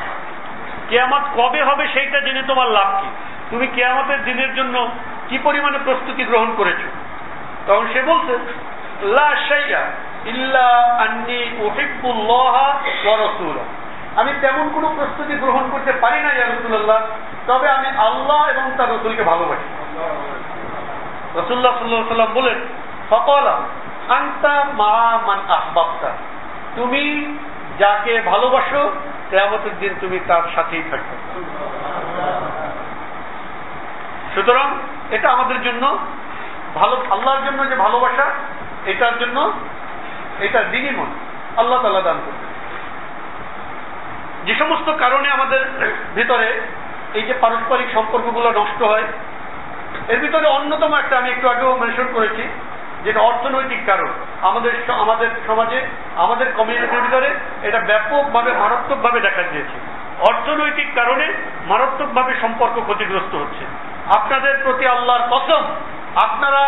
কেয়ামত কবে হবে সেইটা জেনে তোমার লাভ কি? তুমি কেয়ামতের দিনের জন্য কি পরিমাণে প্রস্তুতি গ্রহণ করেছ? তখন সে বলছে, লা শাইয়া ইল্লা আন্নি উহিব্বুল্লাহ ওয়া রাসূলা আমি তেমন কোনো প্রস্তুতি গ্রহণ করতে পারি না, ইয়া রাসূলুল্লাহ। তবে আমি আল্লাহ এবং তার রসুলকে ভালোবাসি। রসুল্লাহ সাল্লাল্লাহু সাল্লাম বলেন, ফকলা, আন্তা মা মান আহবাবতা। তুমি যাকে ভালোবাসো, কেয়ামতের দিন তুমি তার সাথেই থাকবে। সুতরাং এটা আমাদের জন্য ভালো, আল্লাহর জন্য যে ভালোবাসা, এটার জন্য এটা দিনই মন। আল্লাহ তালা দান করবে যে সমস্ত কারণে আমাদের ভিতরে এই যে পারস্পরিক সম্পর্কগুলো নষ্ট হয়, এর ভিতরে অন্যতম একটা আমি একটু আগেও মেনশন করেছি, যেটা অর্থনৈতিক কারণ। আমাদের আমাদের সমাজে, আমাদের কমিউনিটির ভিতরে এটা ব্যাপকভাবে, মারাত্মকভাবে দেখা দিয়েছে। অর্থনৈতিক কারণে মারাত্মকভাবে সম্পর্ক ক্ষতিগ্রস্ত হচ্ছে। আপনাদের প্রতি আল্লাহর কসম, আপনারা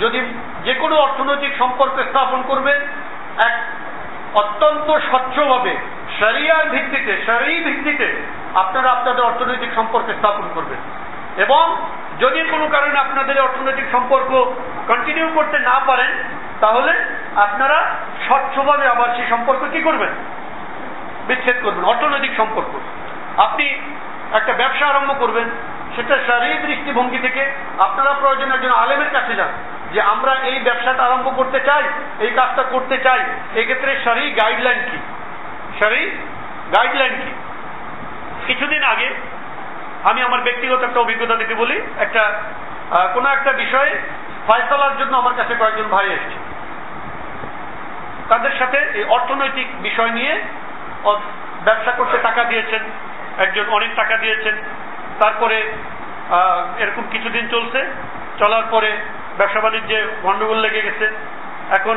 যদি যে কোনো অর্থনৈতিক সম্পর্ক স্থাপন করবেন, এক অত্যন্ত স্বচ্ছভাবে সারিয়ার ভিত্তিতে সারি ভিত্তিতে আপনারা আপনাদের অর্থনৈতিক সম্পর্ক স্থাপন করবেন। এবং যদি কোনো কারণে আপনাদের অর্থনৈতিক সম্পর্ক কন্টিনিউ করতে না পারেন, তাহলে আপনারা স্বচ্ছভাবে আবার সেই সম্পর্ক কি করবেন? বিচ্ছেদ করবেন, অর্থনৈতিক সম্পর্ক। আপনি একটা ব্যবসা আরম্ভ করবেন, সেটা শারীরিক দৃষ্টিভঙ্গি থেকে আপনারা প্রয়োজন একজন আলেমের কাছে যান, যে আমরা এই ব্যবসাটা আরম্ভ করতে চাই, এই কাজটা করতে চাই, এক্ষেত্রে সারি গাইডলাইন কি? সারি গাইডলাইন কি? কিছুদিন আগে আমি আমার ব্যক্তিগত একটা অভিজ্ঞতা থেকে বলি, একটা কোনো একটা বিষয়ে ফয়সলার জন্য আমার কাছে কয়েকজন ভাই এসছে। তাদের সাথে এই অর্থনৈতিক বিষয় নিয়ে ব্যবসা করতে টাকা দিয়েছেন, একজন অনেক টাকা দিয়েছেন। তারপরে এরকম কিছুদিন চলছে, চলার পরে ব্যবসা বাণিজ্যে গন্ডগোল লেগে গেছে। এখন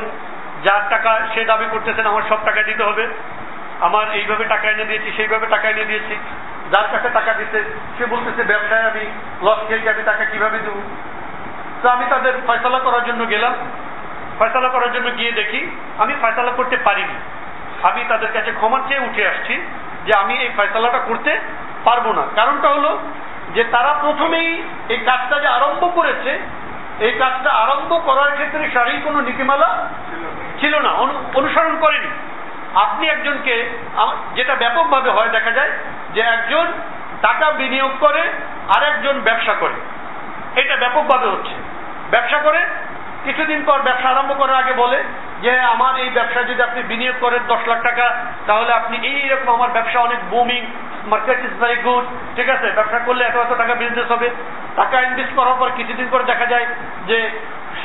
যার টাকা সে দাবি করতেছেন, আমার সব টাকা দিতে হবে। আমার এইভাবে টাকা এনে দিয়েছি, সেইভাবে টাকা এনে দিয়েছি। যার কাছে টাকা দিতে, সে বলতেছে, ব্যবসায় আমি লস খেয়ে আমি টাকা কীভাবে দেবো? তো আমি তাদের ফয়সলা করার জন্য গেলাম। ফয়সলা করার জন্য গিয়ে দেখি, আমি ফয়সলা করতে পারিনি। আমি তাদের কাছে ক্ষমা চেয়ে উঠে আসছি যে আমি এই ফয়সলাটা করতে পারব না। কারণটা হলো যে তারা প্রথমেই এই কাজটা যে আরম্ভ করেছে, এই কাজটা আরম্ভ করার ক্ষেত্রে শারীরিক কোনো নীতিমালা ছিল না। অনুসরণ করেনি। আপনি একজনকে যেটা ব্যাপকভাবে হয় দেখা যায়, যে একজন টাকা বিনিয়োগ করে আর একজন ব্যবসা করে। এটা ব্যাপকভাবে হচ্ছে। ব্যবসা করে, কিছুদিন পর ব্যবসা আরম্ভ করার আগে বলে যে, আমার এই ব্যবসা যদি আপনি বিনিয়োগ করেন দশ লাখ টাকা, তাহলে আপনি এই এইরকম আমার ব্যবসা অনেক booming market is very good ঠিক আছে? ব্যবসা করলে এত এত টাকা বিজনেস হবে। টাকা ইনভেস্ট করার পর কিছুদিন পর দেখা যায় যে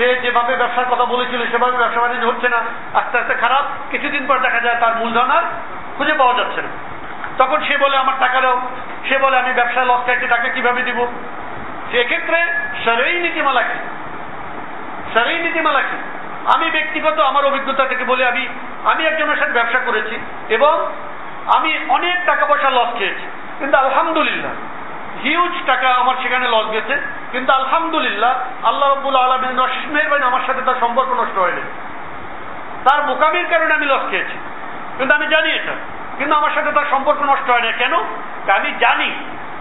সে যেভাবে ব্যবসার কথা বলেছিল, সেভাবে ব্যবসা বাণিজ্য হচ্ছে না। আস্তে আস্তে খারাপ। কিছুদিন পর দেখা যায় তার মূলধন আর খুঁজে পাওয়া যাচ্ছে না। তখন সে বলে, আমার টাকা দাও। সে বলে, আমি ব্যবসায় লস খাইতে টাকা কীভাবে দিব? সেক্ষেত্রে সরেই নীতিমালা কি সরেই নীতিমালা কি আমি ব্যক্তিগত আমার অভিজ্ঞতা থেকে বলে আমি আমি একজনের সাথে ব্যবসা করেছি এবং আমি অনেক টাকা পয়সা লস খেয়েছি। কিন্তু আলহামদুলিল্লাহ হিউজ টাকা আমার সেখানে লস গেছে। কিন্তু আলহামদুলিল্লাহ, আল্লাহ রব্বুল আলমিন মেহরবানি আমার সাথে তার সম্পর্ক নষ্ট হয়নি। তার মোকাবির কারণে আমি লস খেয়েছি। কিন্তু আমি জানি এটা। কিন্তু আমার সাথে তার সম্পর্ক নষ্ট হয় না। কেন? আমি জানি।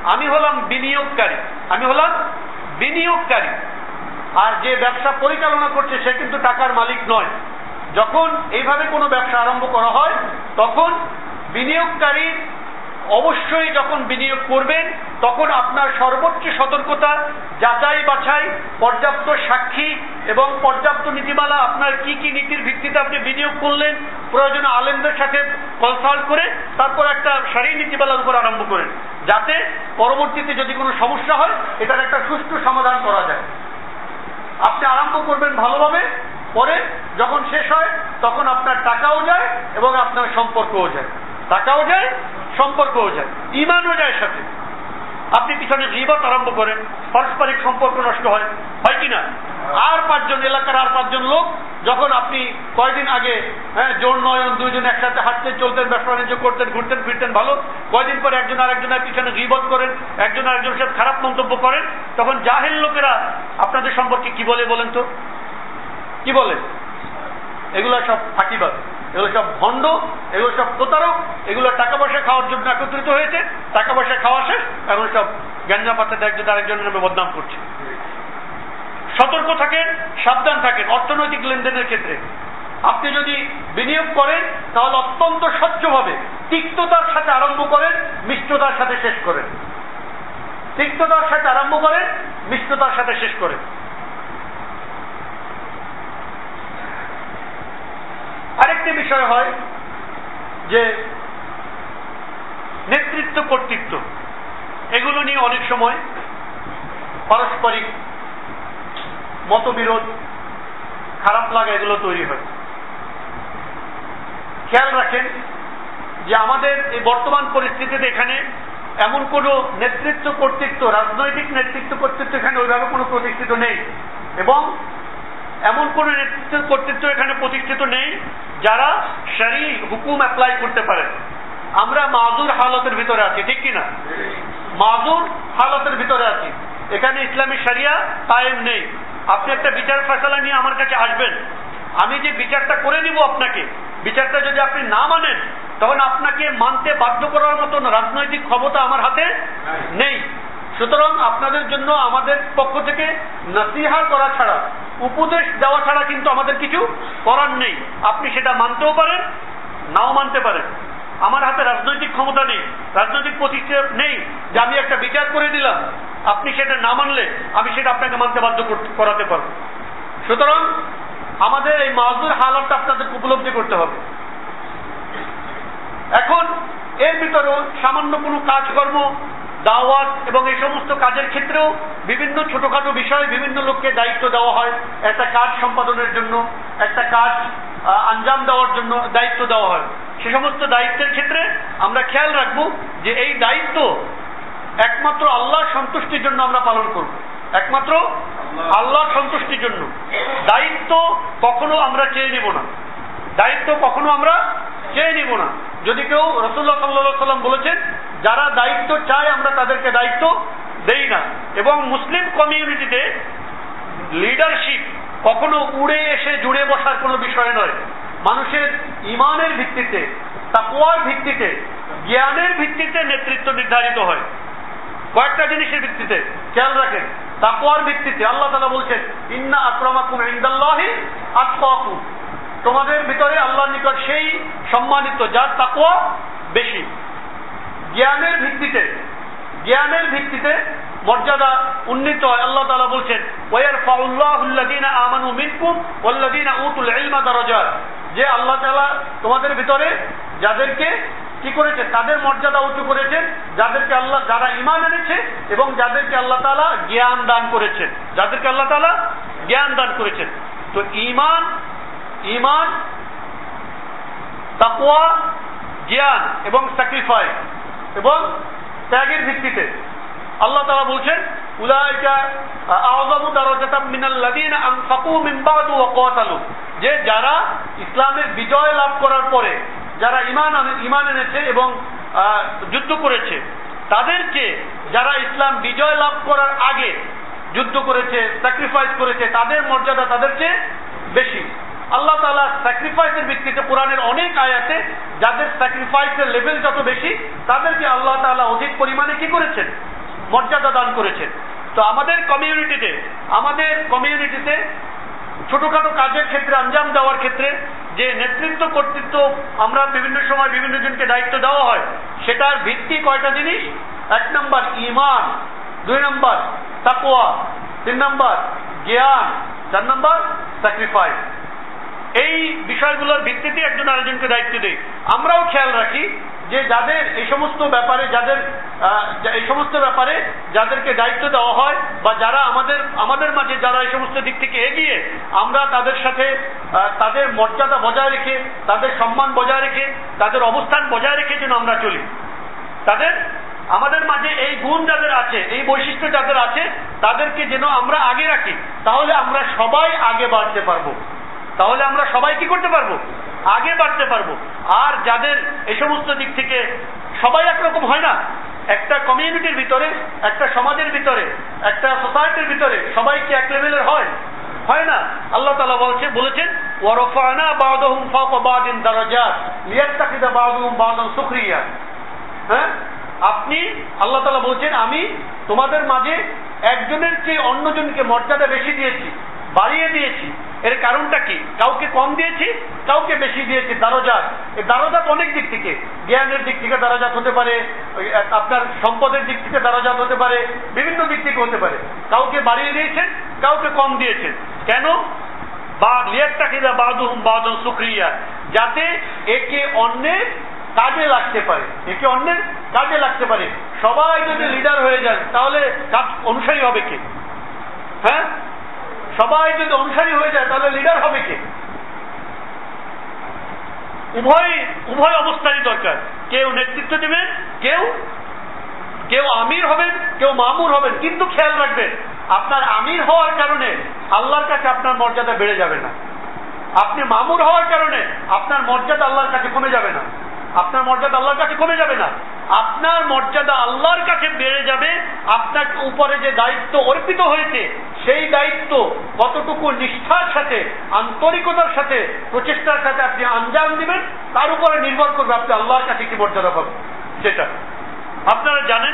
আমি হলাম বিনিয়োগকারী। আমি হলাম বিনিয়োগকারী। আর যে ব্যবসা পরিচালনা করছে, সে কিন্তু টাকার মালিক নয়। যখন এইভাবে কোনো ব্যবসা আরম্ভ করা হয়, তখন বিনিয়োগকারী অবশ্যই যখন বিনিয়োগ করবেন, তখন আপনার সর্বোচ্চ সতর্কতা, যাচাই বাছাই, পর্যাপ্ত সাক্ষী এবং পর্যাপ্ত নীতিমালা, আপনার কি কি নীতির ভিত্তিতে আপনি বিনিয়োগ করলেন, প্রয়োজনে আলেমদের সাথে কনসাল্ট করে, তারপর একটা সারি নীতিমালার উপর আরম্ভ করেন, যাতে পরবর্তীতে যদি কোনো সমস্যা হয়, এটার একটা সুষ্ঠু সমাধান করা যায়। আপনি আরম্ভ করবেন ভালোভাবে, পরে যখন শেষ হয়, তখন আপনার টাকাও যায় এবং আপনার সম্পর্কও যায়। টাকাও যায় সম্পর্কও যায়, ইমানও যায় সাথে। আপনি পিছনে জীবত আরম্ভ করেন, পারস্পরিক সম্পর্ক নষ্ট হয়। হয় কিনা আর পাঁচজন, এলাকার আর পাঁচজন লোক যখন আপনি কয়দিন আগে হ্যাঁ জোর নয়ন দুইজন একসাথে হাঁটতেন, চলতেন, ব্যবসা বাণিজ্য করতেন, ঘুরতেন, ফিরতেন, ভালো। কয়দিন পরে একজন আর একজনের পিছনে গিবত করেন, একজন আর আরেকজনের সাথে খারাপ মন্তব্য করেন, তখন জাহেল লোকেরা আপনাদের সম্পর্কে কি বলে বলেন তো? কি বলে? এগুলো সব ফাঁকিবাদ এগুলো সব ভণ্ড, এগুলো সব প্রতারক, এগুলো টাকা পয়সা খাওয়ার জন্য একত্রিত হয়েছে, টাকা পয়সা খাওয়া শেষ, এখন সব গ্যাঞ্জা পাচ্ছে একজন আরেকজনের নামে বদনাম করছে। সতর্ক থাকেন, সাবধান থাকেন, অর্থনৈতিক লেনদেনের ক্ষেত্রে। আপনি যদি বিনিয়োগ করেন, তাহলে অত্যন্ত স্বচ্ছভাবে তিক্ততার সাথে আরম্ভ করেন, মিষ্টতার সাথে শেষ করেন। তিক্ততার সাথে আরম্ভ করেন, মিষ্টতার সাথে শেষ করেন। আরেকটি বিষয় হয় যে নেতৃত্ব, কর্তৃত্ব, এগুলো নিয়ে অনেক সময় পারস্পরিক মতবিরোধ, খারাপ লাগা এগুলো তৈরি হয়। খেয়াল রাখেন যে আমাদের এই বর্তমান পরিস্থিতিতে এখানে এমন কোন নেতৃত্ব, কর্তৃত্ব, রাজনৈতিক নেতৃত্ব, কর্তৃত্ব এখানে ওইভাবে কোনো প্রতিষ্ঠিত নেই এবং কোন কর্তৃত্ব এখানে প্রতিষ্ঠিত নেই যারা সারি হুকুম অ্যাপ্লাই করতে পারে। আমরা মাজুর হালতের ভিতরে আছি ঠিক কিনা? মাজুর হালতের ভিতরে আছি। এখানে ইসলামী সারিয়া কায়েম নেই। আপনি একটা বিচার ফেসলা নিয়ে আমার কাছে আসবেন। আমি যে বিচারটা করে নিব আপনাকে বিচারটা যদি আপনি না মানেন তখন আপনাকে মানতে বাধ্য করার মতন রাজনৈতিক ক্ষমতা আমার হাতে নেই। সুতরাং আপনাদের জন্য আমাদের পক্ষ থেকে নসিহা করা ছাড়া উপদেশ দেওয়া ছাড়া কিন্তু আমাদের কিছু করার নেই। আপনি সেটা মানতেও পারেন, নাও মানতে পারেন। আমার হাতে রাজনৈতিক ক্ষমতা নেই, রাজনৈতিক প্রতিষ্ঠা নেই, যে আমি একটা বিচার করে দিলাম। আপনি সেটা না মানলে আমি সেটা আপনাকে মানতে বাধ্য করাতে পারব। সুতরাং আমাদের এই মাজুর হালাতটা আপনাদের উপলব্ধি করতে হবে। এখন এর ভিতরেও সামান্য কোনো কাজকর্ম দাওয়াত এবং এই সমস্ত কাজের ক্ষেত্রেও বিভিন্ন ছোটখাটো বিষয়ে বিভিন্ন লোককে দায়িত্ব দেওয়া হয়। একটা কাজ সম্পাদনের জন্য, একটা কাজ আঞ্জাম দেওয়ার জন্য দায়িত্ব দেওয়া হয়। সে সমস্ত দায়িত্বের ক্ষেত্রে আমরা খেয়াল রাখব যে এই দায়িত্ব একমাত্র আল্লাহ সন্তুষ্টির জন্য আমরা পালন করব। একমাত্র আল্লাহ সন্তুষ্টির জন্য। দায়িত্ব কখনো আমরা চেয়ে নিব না। দায়িত্ব কখনো আমরা চেয়ে নিব না। যদি কেউ রসুল্লাহ সাল্লা সাল্লাম বলেছেন, যারা দায়িত্ব চায় আমরা তাদেরকে দায়িত্ব দেই না। এবং মুসলিম কমিউনিটিতে লিডারশিপ কখনো উড়ে এসে জুড়ে বসার কোনো বিষয় নয়। মানুষের ইমানের ভিত্তিতে তাকুয়ার ভিত্তিতে, জ্ঞানের ভিত্তিতে নেতৃত্ব নির্ধারিত হয়। কয়েকটা জিনিসের ভিত্তিতে খেয়াল রাখেন। তাকুয়ার ভিত্তিতে আল্লাহ তালা বলছেন, ইন্না আক্রমাকুম ইন্দাল্লাহি আতকাকুম তোমাদের ভিতরে আল্লাহর নিকট সেই সম্মানিত, যার তাকুয়া বেশি। জ্ঞানের ভিত্তিতে জ্ঞানের ভিত্তিতে মর্যাদা উন্নীত হয়। আল্লাহ তালা বলছেন ওয়ার ফাউল্লাহুল্লাদিনা আমানু মিনকুম ওয়াল্লাদিনা উতুল ইলমা দারাজাত। যে আল্লাহ তালা তোমাদের ভিতরে যাদেরকে কি করেছে? তাদের মর্যাদা উঁচু করেছেন, যাদেরকে আল্লাহ, যারা ইমান এনেছে এবং যাদেরকে আল্লাহ তালা জ্ঞান দান করেছেন। যাদেরকে আল্লাহ তালা জ্ঞান দান করেছেন। তো ইমান ইমান তাকুয়া জ্ঞান এবং স্যাক্রিফাইস এবং ত্যাগের ভিত্তিতে। আল্লাহ তারা বলছেন, উলাইকা আযমু দারাজাতাম মিনাল্লাযিনা আনফাকু মিন বাদু যে যারা ইসলামের বিজয় লাভ করার পরে যারা ইমান ইমান এনেছে এবং যুদ্ধ করেছে, তাদেরকে যারা ইসলাম বিজয় লাভ করার আগে যুদ্ধ করেছে স্যাক্রিফাইস করেছে, তাদের মর্যাদা তাদের চেয়ে বেশি। আল্লাহ তালা স্যাক্রিফাইসের ভিত্তিতে কোরআনের অনেক আয়াতে যাদের স্যাক্রিফাইসের লেভেল যত বেশি, তাদেরকে আল্লাহ তালা অধিক পরিমাণে কি করেছেন? মর্যাদা দান করেছেন। তো আমাদের কমিউনিটিতে আমাদের কমিউনিটিতে ছোটখাটো কাজের ক্ষেত্রে, আঞ্জাম দেওয়ার ক্ষেত্রে যে নেতৃত্ব, কর্তৃত্ব আমরা বিভিন্ন সময় বিভিন্ন জনকে দায়িত্ব দেওয়া হয়, সেটার ভিত্তি কয়টা জিনিস? এক নম্বর ইমান দুই নম্বর তাকুয়া তিন নম্বর জ্ঞান, চার নম্বর স্যাক্রিফাইস এই বিষয়গুলোর ভিত্তিতে একজন আরেকজনকে দায়িত্ব দেয় আমরাও খেয়াল রাখি যে যাদের এই সমস্ত ব্যাপারে, যাদের এই সমস্ত ব্যাপারে যাদেরকে দায়িত্ব দেওয়া হয় বা যারা আমাদের আমাদের মাঝে যারা এই সমস্ত দিক থেকে এগিয়ে, আমরা তাদের সাথে তাদের মর্যাদা বজায় রেখে, তাদের সম্মান বজায় রেখে, তাদের অবস্থান বজায় রেখে যেন আমরা চলি। তাদের, আমাদের মাঝে এই গুণ যাদের আছে, এই বৈশিষ্ট্য যাদের আছে, তাদেরকে যেন আমরা আগে রাখি, তাহলে আমরা সবাই আগে বাড়তে পারব। তাহলে আমরা সবাই কি করতে পারব? আগে বাড়তে পারব। আর যাদের এই সমস্ত দিক থেকে সবাই একরকম হয় না, একটা কমিউনিটির ভিতরে, একটা সমাজের ভিতরে, একটা সোসাইটির ভিতরে সবাই কি এক লেভেলের হয়? হয় না। আল্লাহ তালা বলছে, বলেছেন, ওয়ারফানা বাদহুম ফাওকা বাদিন দারাজাত, লিয়াত্তাকিদা বাদহুম বাদান সুখরিয়া। হ্যাঁ? আপনি, আল্লাহ তালা বলছেন, আমি তোমাদের মাঝে একজনের চেয়ে অন্যজনকে মর্যাদা বেশি দিয়েছি। বাড়িয়ে দিয়েছি। এর কারণটা কি? কাউকে কম দিয়েছি, কাউকে বেশি দিয়েছি দারোজাত এই দারোজাত অনেক দিক থেকে। জ্ঞানের দিক থেকে দারোজাত হতে পারে আপনার সম্পদের দিক থেকে দারোজাত হতে পারে, বিভিন্ন দিক থেকে হতে পারে। কাউকে বাড়িয়ে দিয়েছেন, কাউকে কম দিয়েছেন। কেন? বা লিয়ারটাকিদা বাদুম বাদন সুক্রিয়া। যাতে একে অন্যের কাজে লাগতে পারে। একে অন্যের কাজে লাগতে পারে। সবাই যদি লিডার হয়ে যান, তাহলে কাজ অনুসারী হবে কে? হ্যাঁ? সবাই যদি অনুসারী হয়ে যায়, তাহলে লিডার হবে কে? উভয় উভয় অবস্থারই দরকার। কেউ নেতৃত্ব দেবেন, কেউ কেউ আমির হবেন, কেউ মামুর হবেন। কিন্তু খেয়াল রাখবেন, আপনার আমির হওয়ার কারণে আল্লাহর কাছে আপনার মর্যাদা বেড়ে যাবে না। আপনি মামুর হওয়ার কারণে আপনার মর্যাদা আল্লাহর কাছে কমে যাবে না। আপনার মর্যাদা আল্লাহর কাছে কমে যাবে না। আপনার মর্যাদা আল্লাহর কাছে বেড়ে যাবে আপনার উপরে যে দায়িত্ব অর্পিত হয়েছে, সেই দায়িত্ব কতটুকু নিষ্ঠার সাথে, আন্তরিকতার সাথে, প্রচেষ্টার সাথে আপনি আঞ্জাম দিবেন, তার উপরে নির্ভর করবে আপনি আল্লাহর কাছে কি মর্যাদা পাবেন। সেটা। আপনারা জানেন,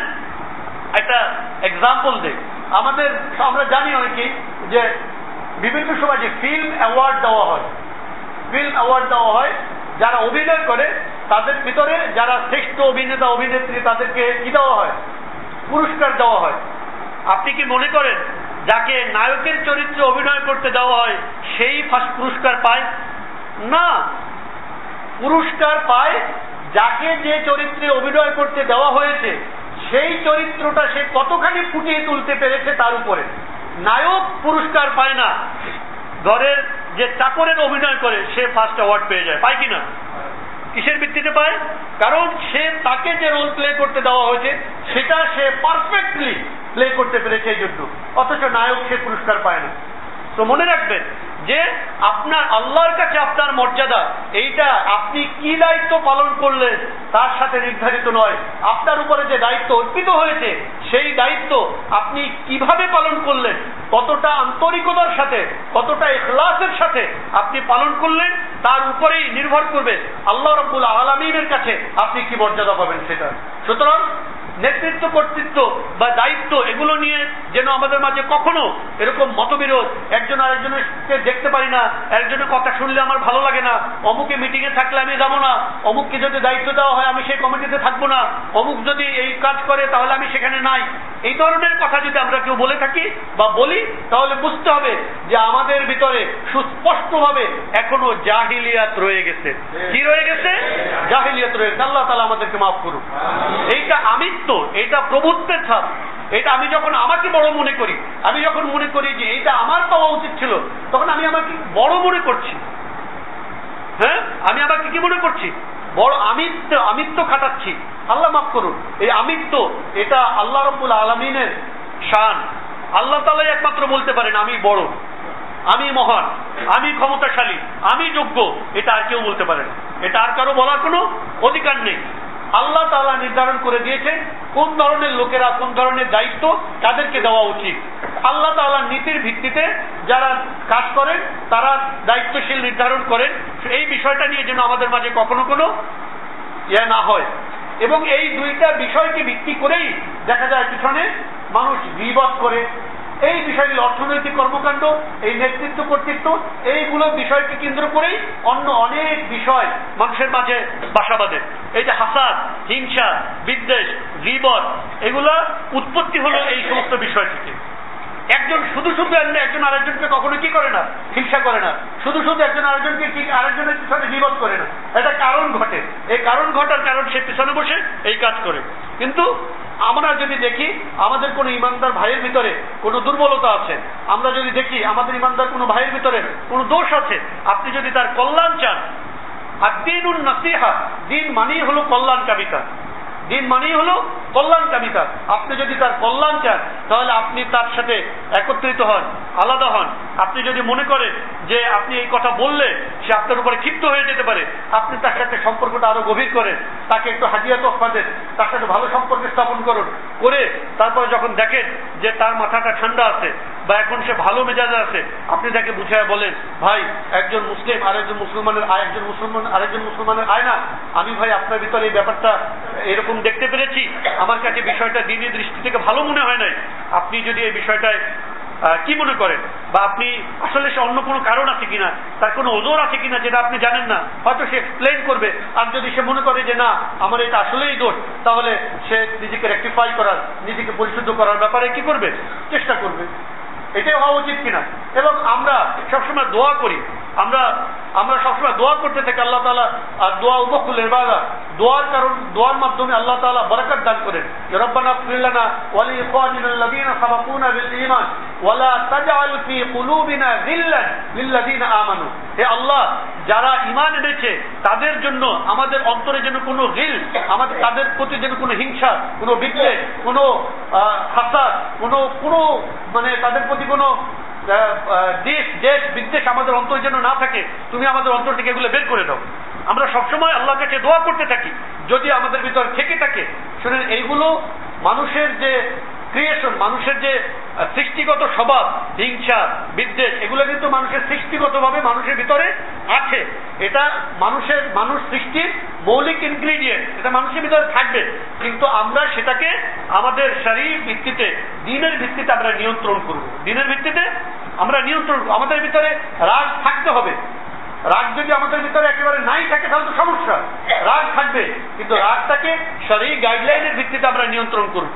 একটা এক্সাম্পল দেয় আমাদের, আমরা জানি অনেকেই যে বিভিন্ন সময় যে ফিল্ম অ্যাওয়ার্ড দেওয়া হয় ফিল্ম অ্যাওয়ার্ড দেওয়া হয় যারা অভিনয় করে, তাদের ভিতরে যারা শ্রেষ্ঠ অভিনেতা, অভিনেত্রী, তাদেরকে কি দেওয়া হয়? পুরস্কার দেওয়া হয়। আপনি কি মনে করেন, যাকে নায়কের চরিত্রে অভিনয় করতে দেওয়া হয়, সেই ফার্স্ট পুরস্কার পায়? না। পুরস্কার পায় যাকে যে চরিত্রে অভিনয় করতে দেওয়া হয়েছে, সেই চরিত্রটা সে কতখানি ফুটিয়ে তুলতে পেরেছে তার উপরে। নায়ক পুরস্কার পায় না। ঘরের যে চাকরের অভিনয় করে, সে ফার্স্ট অ্যাওয়ার্ড পেয়ে যায়। পায় কিনা? কিসের ভিত্তিতে পায়? কারণ সে তাকে যে রোল প্লে করতে দেওয়া হয়েছে, সেটা সে পারফেক্টলি প্লে করতে পেরেছে এই জন্য। অথচ নায়ক সে পুরস্কার পায় না। তো মনে রাখবেন যে আপনার আল্লাহর কাছে আপনার মর্যাদা, এইটা আপনি কি দায়িত্ব পালন করলেন তার সাথে নির্ধারিত নয়। আপনার উপরে যে দায়িত্ব অর্পিত হয়েছে, সেই দায়িত্ব আপনি কীভাবে পালন করলেন, কতটা আন্তরিকতার সাথে, কতটা এখলাসের সাথে আপনি পালন করলেন, তার উপরেই নির্ভর করবে আল্লাহ রব্বুল আলমিনের কাছে আপনি কি মর্যাদা পাবেন সেটা। সুতরাং নেতৃত্ব, কর্তৃত্ব বা দায়িত্ব এগুলো নিয়ে যেন আমাদের মাঝে কখনো এরকম মতবিরোধ, একজন আরেকজনের দেখতে পারি না একজনের কথা শুনলে আমার ভালো লাগে না, অমুকে মিটিং এ থাকলে আমি যাব না, অমুককে যদি দায়িত্ব দেওয়া হয় আমি সেই কমিটিতে থাকব না, অমুক যদি এই কাজ করে তাহলে আমি সেখানে নাই। এই ধরনের কথা যদি আমরা কেউ বলে থাকি বা বলি, তাহলে বুঝতে হবে যে আমাদের ভিতরে সুস্পষ্টভাবে এখনও জাহিলিয়াত রয়ে গেছে। কি রয়ে গেছে? জাহিলিয়াত রয়ে গেছে। আল্লাহ তালা আমাদেরকে মাফ এইটা আমিত্ব এইটা প্রভুত্বের ছাপ। এটা আমি যখন আমাকে বড় মনে করি, আমি যখন মনে করি যে এইটা আমার পাওয়া উচিত ছিল, তখন আমি আমাকে বড় মনে করছি। হ্যাঁ? আমি আমাকে কি মনে করছি? বড় আমিত্ব আমিত্ব খাটাচ্ছি। আল্লাহ মাফ করুন, এই আমিত্ব, এটা আল্লাহ রব্বুল আলমিনের শান। আল্লাহ তালাই একমাত্র বলতে পারেন, আমি বড়, আমি মহান, আমি ক্ষমতাশালী, আমি যোগ্য, এটা আর কেউ বলতে পারে না। এটা আর কারও বলার কোনো অধিকার নেই। আল্লাহ তালা নির্ধারণ করে দিয়েছেন কোন ধরনের লোকেরা, কোন ধরনের দায়িত্ব তাদেরকে দেওয়া উচিত। আল্লাহ তালার নীতির ভিত্তিতে যারা কাজ করেন, তারা দায়িত্বশীল নির্ধারণ করেন। এই বিষয়টা নিয়ে যেন আমাদের মাঝে কখনো কোনো ইয়ে না হয়। এবং এই দুইটা বিষয়কে ভিত্তি করেই দেখা যায় পিছনে মানুষ বিবদ করে এই বিষয়গুলো অর্থনৈতিক কর্মকাণ্ড, এই নেতৃত্ব কর্তৃত্ব, এইগুলো বিষয়কে কেন্দ্র করেই অন্য অনেক বিষয় মানুষের মাঝে বাসা বাঁধে। এই যে হাসাদ, হিংসা, বিদ্বেষ বিবদ এগুলা উৎপত্তি হলো এই সমস্ত বিষয় থেকে। একজন শুধু শুধু একজন আরেকজনকে কখনো কি করে না? হিংসা করে না। শুধু শুধু একজন আরেকজনকে কি আরেকজনের পিছনে বিপদ করে না। এটা কারণ ঘটে। এই কারণ ঘটার কারণ সে পিছনে বসে এই কাজ করে। কিন্তু আমরা যদি দেখি, আমাদের কোন ইমানদার ভাইয়ের ভিতরে কোনো দুর্বলতা আছে। আমরা যদি দেখি, আমাদের ইমানদার কোনো ভাইয়ের ভিতরে কোনো দোষ আছে। আপনি যদি তার কল্যাণ চান আর দিন উন নাসিহা দিন মানেই হলো কল্যাণ কাবিতা দিন মানেই হলো কল্যাণ কামিতা আপনি যদি তার কল্যাণ চান, তাহলে আপনি তার সাথে একত্রিত হন, আলাদা হন। আপনি যদি মনে করেন যে আপনি এই কথা বললে সে আপনার উপরে ক্ষিপ্ত হয়ে যেতে পারে, আপনি তার সাথে সম্পর্কটা আরও গভীর করেন, তাকে একটু হাজিয়া তোফা দেন, তার সাথে ভালো সম্পর্ক স্থাপন করুন, করে তারপরে যখন দেখেন যে তার মাথাটা ঠান্ডা আছে বা এখন সে ভালো মেজাজে আছে, আপনি তাকে বুঝায় বলেন, ভাই, একজন মুসলিম আরেকজন মুসলমানের আয়, একজন মুসলমান, আরেকজন মুসলমানের আয় না। আমি ভাই, আপনার ভিতরে এই ব্যাপারটা এরকম দেখতে পেরেছি। আমার কাছে বিষয়টা দিনের দৃষ্টি থেকে ভালো মনে হয় নাই। আপনি যদি এই বিষয়টায় কি মনে করেন? বা আপনি আসলে সে অন্য কোনো কারণ আছে কিনা? তার কোনো ওজোর আছে কিনা যেটা আপনি জানেন না? হয়তো সে এক্সপ্লেন করবে। আর যদি সে মনে করে যে না, আমার এটা আসলেই দোষ, তাহলে সে নিজেকে রেক্টিফাই করার, নিজেকে পরিশুদ্ধ করার ব্যাপারে কি করবে? চেষ্টা করবে। এটাই হওয়া উচিত কিনা? এবং আমরা সবসময় দোয়া করি। আমরা আমরা সবসময় দোয়া করতে থাকি। আল্লাহ তালা আর দোয়া উপকুল এবাদা দোয়ার কারণ দোয়ার মাধ্যমে আল্লাহ তালা বরকত দান করেন। রব্বানা ওয়ালি ইখওয়ানিনা আল্লাযীনা সাবাকুনা বিল ঈমান ওয়ালা তাজআল ফি কুলুবিনা গিল্লান লিল্লাযীনা আমানু। হে আল্লাহ, যারা ঈমান এনেছে, তাদের জন্য, আমাদের অন্তরে যেন কোনো গিল, আমাদের তাদের প্রতি যেন কোনো হিংসা, কোনো বিদ্বেষ, কোনো হাসাদ কোনো কোনো মানে তাদের প্রতি কোনো দেশ দেশ বিদ্বেষ আমাদের অন্তর যেন না থাকে, তুমি আমাদের অন্তর থেকে এগুলো বের করে দাও। আমরা সবসময় আল্লাহ কাছে দোয়া করতে থাকি, যদি আমাদের ভিতর থেকে থাকে, শুনেন, এইগুলো মানুষের যে ক্রিয়েশন মানুষের যে সৃষ্টিগত স্বভাব, হিংসা, বিদ্বেষ, এগুলো কিন্তু মানুষের সৃষ্টিগতভাবে মানুষের ভিতরে আছে। এটা মানুষের, মানুষ সৃষ্টির মৌলিক ইনগ্রিডিয়েন্ট এটা মানুষের ভিতরে থাকবে। কিন্তু আমরা সেটাকে আমাদের শারীরিক ভিত্তিতে, দিনের ভিত্তিতে আমরা নিয়ন্ত্রণ করব। দিনের ভিত্তিতে আমরা নিয়ন্ত্রণ আমাদের ভিতরে রাগ থাকতে হবে। রাগ যদি আমাদের ভিতরে একেবারে নাই থাকে, তাহলে তো সমস্যা। রাগ থাকবে। কিন্তু রাগটাকে সরি গাইডলাইনের ভিত্তিতে আমরা নিয়ন্ত্রণ করব।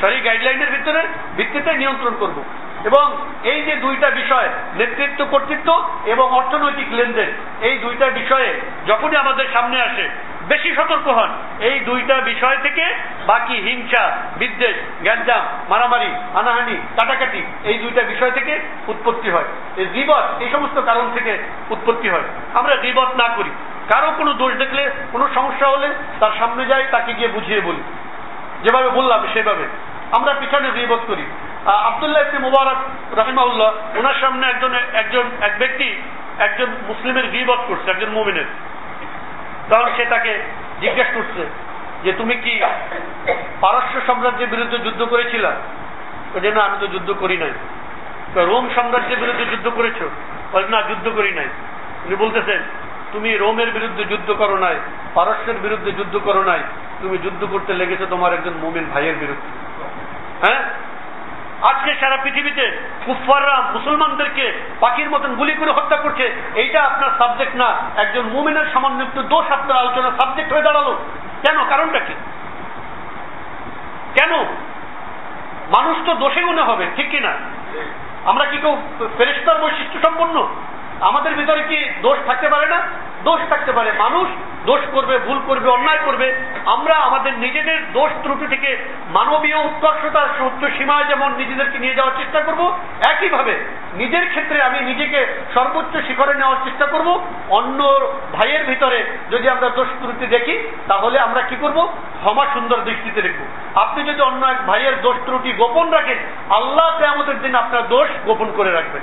সরি গাইডলাইনের ভিতরে ভিত্তিতে নিয়ন্ত্রণ করব। এবং এই যে দুইটা বিষয়, নেতৃত্ব, কর্তৃত্ব এবং অর্থনৈতিক লেনদেন, এই দুইটা বিষয়ে যখনই আমাদের সামনে আসে বেশি সতর্ক হন। এই দুইটা বিষয় থেকে বাকি হিংসা, বিদ্বেষ, গ্যাঞ্জাম, মারামারি, হানাহানি, কাটাকাটি, এই দুইটা বিষয় থেকে উৎপত্তি হয়। এই বিপদ এই সমস্ত কারণ থেকে উৎপত্তি হয়। আমরা বিপদ না করি। কারও কোনো দোষ দেখলে, কোনো সমস্যা হলে তার সামনে যাই, তাকে গিয়ে বুঝিয়ে বলি। যেভাবে বললাম, সেভাবে। আমরা পিছনে বিপদ করি। আবদুল্লাহ ইবনে মুবারক রহিমাউল্লাহ ওনার সামনে একজন একজন, এক ব্যক্তি একজন মুসলিমের বিপদ করছে, একজন মুমিনের। তখন সে তাকে জিজ্ঞেস করছে যে তুমি কি পারস্য সাম্রাজ্যের বিরুদ্ধে যুদ্ধ করেছিল? না, আমি তো যুদ্ধ করি নাই। রোম সাম্রাজ্যের বিরুদ্ধে যুদ্ধ করেছ? না, যুদ্ধ করি নাই। উনি বলতেছেন, তুমি রোমের বিরুদ্ধে যুদ্ধ করো নাই, পারস্যের বিরুদ্ধে যুদ্ধ করো নাই, তুমি যুদ্ধ করতে লেগেছো তোমার একজন মোমিন ভাইয়ের বিরুদ্ধে। হ্যাঁ? আজকে সারা পৃথিবীতে কুফাররা মুসলমানদেরকে পাখির মতন গুলি করে হত্যা করছে, এইটা আপনার সাবজেক্ট না। একজন মুমিনের সামান্য একটু দোষ আপনার আলোচনা সাবজেক্ট হয়ে দাঁড়াল। কেন? কারণটা কি? কেন? মানুষ তো দোষে গুণে হবে, ঠিক কিনা? আমরা কি কেউ ফেরেস্তার বৈশিষ্ট্য সম্পন্ন? আমাদের ভিতরে কি দোষ থাকতে পারে না? দোষ থাকতে পারে। মানুষ দোষ করবে, ভুল করবে, অন্যায় করবে, আমরা আমাদের নিজেদের দোষ ত্রুটি থেকে মানবীয় উৎকর্ষতার উচ্চ সীমায় যেমন নিজেদেরকে নিয়ে যাওয়ার চেষ্টা করব, একইভাবে নিজের ক্ষেত্রে আমি নিজেকে সর্বোচ্চ শিখরে নেওয়ার চেষ্টা করব। অন্য ভাইয়ের ভিতরে যদি আমরা দোষ ত্রুটি দেখি, তাহলে আমরা কি করব? ক্ষমা সুন্দর দৃষ্টিতে দেখব। আপনি যদি অন্য এক ভাইয়ের দোষ ত্রুটি গোপন রাখেন, আল্লাহ কেমতের দিন আপনার দোষ গোপন করে রাখবেন।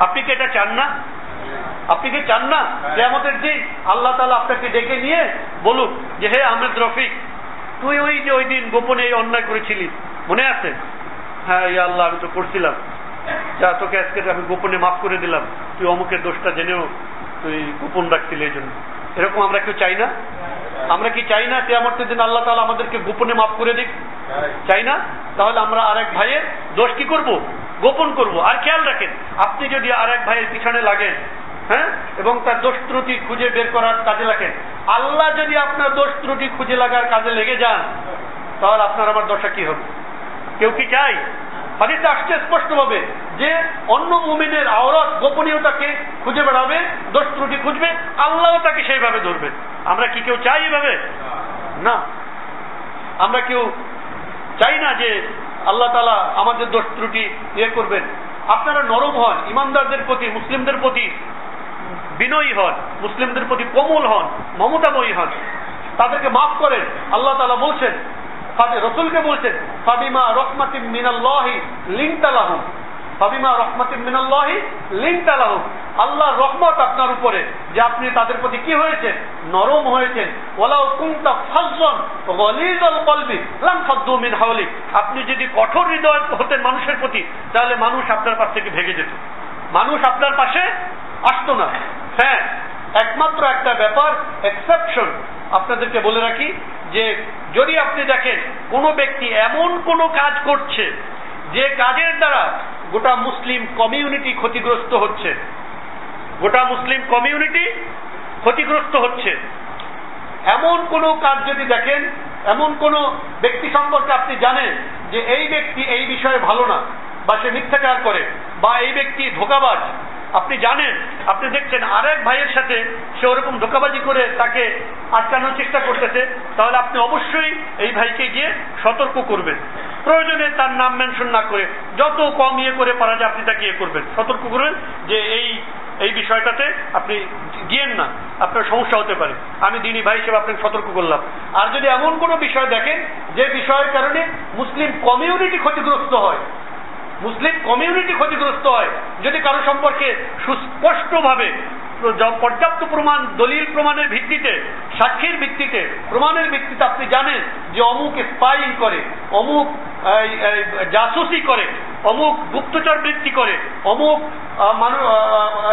আপনি কি এটা চান না? আপনি কি চান না যে আমাদের দিন আল্লাহ তালা আপনাকে ডেকে নিয়ে বলুক যে হে আহমেদ রফিক তুই ওই যে ওই দিন গোপনে এই অন্যায় করেছিলি মনে আছে? হ্যাঁ ইয়া আল্লাহ আমি তো করছিলাম। যা তোকে আজকে আমি গোপনে মাফ করে দিলাম। তুই অমুকের দোষটা জেনেও তুই গোপন রাখছিলি এই জন্য। এরকম আমরা কেউ চাই না? আমরা কি চাই না কেয়ামতের দিন আল্লাহ তালা আমাদেরকে গোপনে মাফ করে দিক? চাই না? তাহলে আমরা আরেক ভাইয়ের দোষ কি করব? গোপন করব। আর খেয়াল রাখেন আপনি যদি আরেক ভাইয়ের পিছনে লাগেন হ্যাঁ? এবং তার দোষ ত্রুটি খুঁজে বের করার কাজে লাগেন। আল্লাহ যদি আপনার দোষ ত্রুটি খুঁজে লাগার কাজে লেগে যান, তাহলে আপনার আমার দশা কি হবে? কেউ কি চাই হাদিসে আসছে স্পষ্ট হবে যে অন্য মুমিনের আওরত গোপনীয়তাকে খুঁজে বেড়াবে, দোষ ত্রুটি খুঁজবে, আল্লাহ তাকে সেইভাবে ধরবে। আমরা কি কেউ চাই এভাবে? না। আমরা কেউ চাই না যে আল্লাহ তালা আমাদের দোষ ত্রুটি ইয়ে করবেন। আপনারা নরম হন, ইমানদারদের প্রতি, মুসলিমদের প্রতি। বিনয়ী হন, মুসলিমদের প্রতি কোমল হন, মমতাময়ী হন। তাদেরকে মাফ করেন, আল্লাহ তালা বলছেন রসুলকে বলছেন, ফাবিমা রহমাতিম মিনাল্লাহি লিঙ্কতালাহুম ফাবিমা রহমাতিম মিনাল্লাহি লিঙ্কতালাহুম আল্লাহর রহমত আপনার উপরে, যে আপনি তাদের প্রতি কি হয়েছে নরম হয়েছেন। ওলাও কুনতা ফাজ্জন গলিজাল কলবি লাম ফাদ্দু মিন হাওলি আপনি যদি কঠোর হৃদয় হতেন মানুষের প্রতি, তাহলে মানুষ আপনার কাছ থেকে ভেগে যেত। মানুষ আপনার পাশে আসতো না। হ্যাঁ একমাত্র একটা ব্যাপার এক্সেপশন আপনাদেরকে বলে রাখি যে, যদি আপনি দেখেন কোন ব্যক্তি এমন কোনো কাজ করছে যে কাজের দ্বারা গোটা মুসলিম কমিউনিটি ক্ষতিগ্রস্ত হচ্ছে, গোটা মুসলিম কমিউনিটি ক্ষতিগ্রস্ত হচ্ছে, এমন কোন কাজ যদি দেখেন, এমন কোন ব্যক্তি সম্পর্কে আপনি জানেন যে এই ব্যক্তি এই বিষয়ে ভালো না বা সে মিথ্যাচার করে বা এই ব্যক্তি ধোকাবাজ, আপনি জানেন, আপনি দেখছেন আরেক ভাইয়ের সাথে সে ওরকম ধোকাবাজি করে তাকে আটকানোর চেষ্টা করতেছে, তাহলে আপনি অবশ্যই এই ভাইকে গিয়ে সতর্ক করবেন। প্রয়োজনে তার নাম মেনশন না করে, যত কম ইয়ে করে পারা যায় আপনি তাকে ইয়ে করবেন। সতর্ক করবেন যে এই এই বিষয়টাতে আপনি গিয়েন না, আপনার সমস্যা হতে পারে। আমি দিনী ভাই হিসেবে আপনাকে সতর্ক করলাম। আর যদি এমন কোনো বিষয় দেখেন, যে বিষয়ের কারণে মুসলিম কমিউনিটি ক্ষতিগ্রস্ত হয় মুসলিম কমিউনিটি ক্ষতিগ্রস্ত হয়। যদি কারও সম্পর্কে সুস্পষ্টভাবে পর্যাপ্ত প্রমাণ, দলিল প্রমাণের ভিত্তিতে, সাক্ষীর ভিত্তিতে, প্রমাণের ভিত্তিতে আপনি জানেন যে অমুক স্পাইং করে, অমুক জাসুসি করে, অমুক গুপ্তচর বৃত্তি করে, অমুক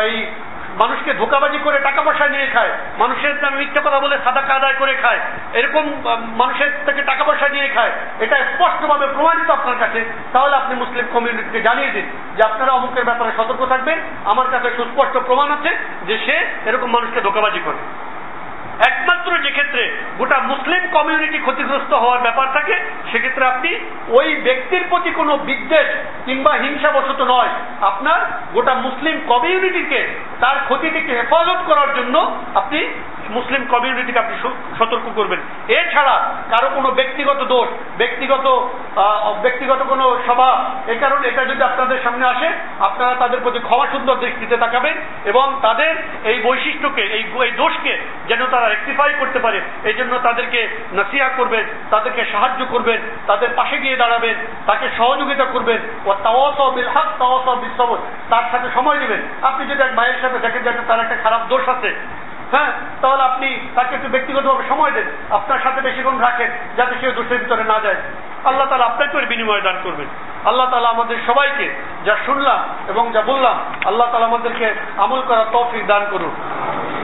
এই মানুষকে ধোকাবাজি করে টাকা পয়সা নিয়ে খায়, মানুষের নামে মিথ্যা কথা বলে সাদা আদায় করে খায়, এরকম মানুষের থেকে টাকা পয়সা নিয়ে খায়, এটা স্পষ্টভাবে প্রমাণিত আপনার কাছে, তাহলে আপনি মুসলিম কমিউনিটিকে জানিয়ে দিন যে আপনারা অমুকের ব্যাপারে সতর্ক থাকবেন, আমার কাছে সুস্পষ্ট প্রমাণ আছে যে সে এরকম মানুষকে ধোকাবাজি করে। একমাত্র যে ক্ষেত্রে গোটা মুসলিম কমিউনিটি ক্ষতিগ্রস্ত হওয়ার ব্যাপার থাকে, সেক্ষেত্রে আপনি ওই ব্যক্তির প্রতি কোনো বিদ্বেষ কিংবা হিংসাবশত নয়। আপনার গোটা মুসলিম কমিউনিটিকে তার ক্ষতি থেকে হেফাজত করার জন্য আপনি মুসলিম কমিউনিটিকে আপনি সতর্ক করবেন। এছাড়া কারও কোনো ব্যক্তিগত দোষ, ব্যক্তিগত ব্যক্তিগত কোনো স্বভাব এই কারণে এটা যদি আপনাদের সামনে আসে, আপনারা তাদের প্রতি ক্ষমা সুন্দর দৃষ্টিতে তাকাবেন এবং তাদের এই বৈশিষ্ট্যকে এই দোষকে যেন তারা রেক্টিফাই করতে পারে। এই জন্য তাদেরকে নাসিহা করবেন, তাদেরকে সাহায্য করবেন, তাদের পাশে গিয়ে দাঁড়াবেন, তাকে সহযোগিতা করবেন। ও তাওয়াস বিল হক তাওয়াস তার সাথে সময় দেবেন আপনি যদি এক ভাইয়ের সাথে দেখেন যে তার একটা খারাপ দোষ আছে হ্যাঁ তাহলে আপনি তাকে একটু ব্যক্তিগতভাবে সময় দেন। আপনার সাথে বেশিক্ষণ রাখেন, যাতে সে দোষের ভিতরে না যায়। আল্লাহ তালা আপনাকে ওর বিনিময় দান করবেন। আল্লাহ তালা আমাদের সবাইকে যা শুনলাম এবং যা বললাম, আল্লাহ তালা আমাদেরকে আমল করার তৌফিক দান করুন।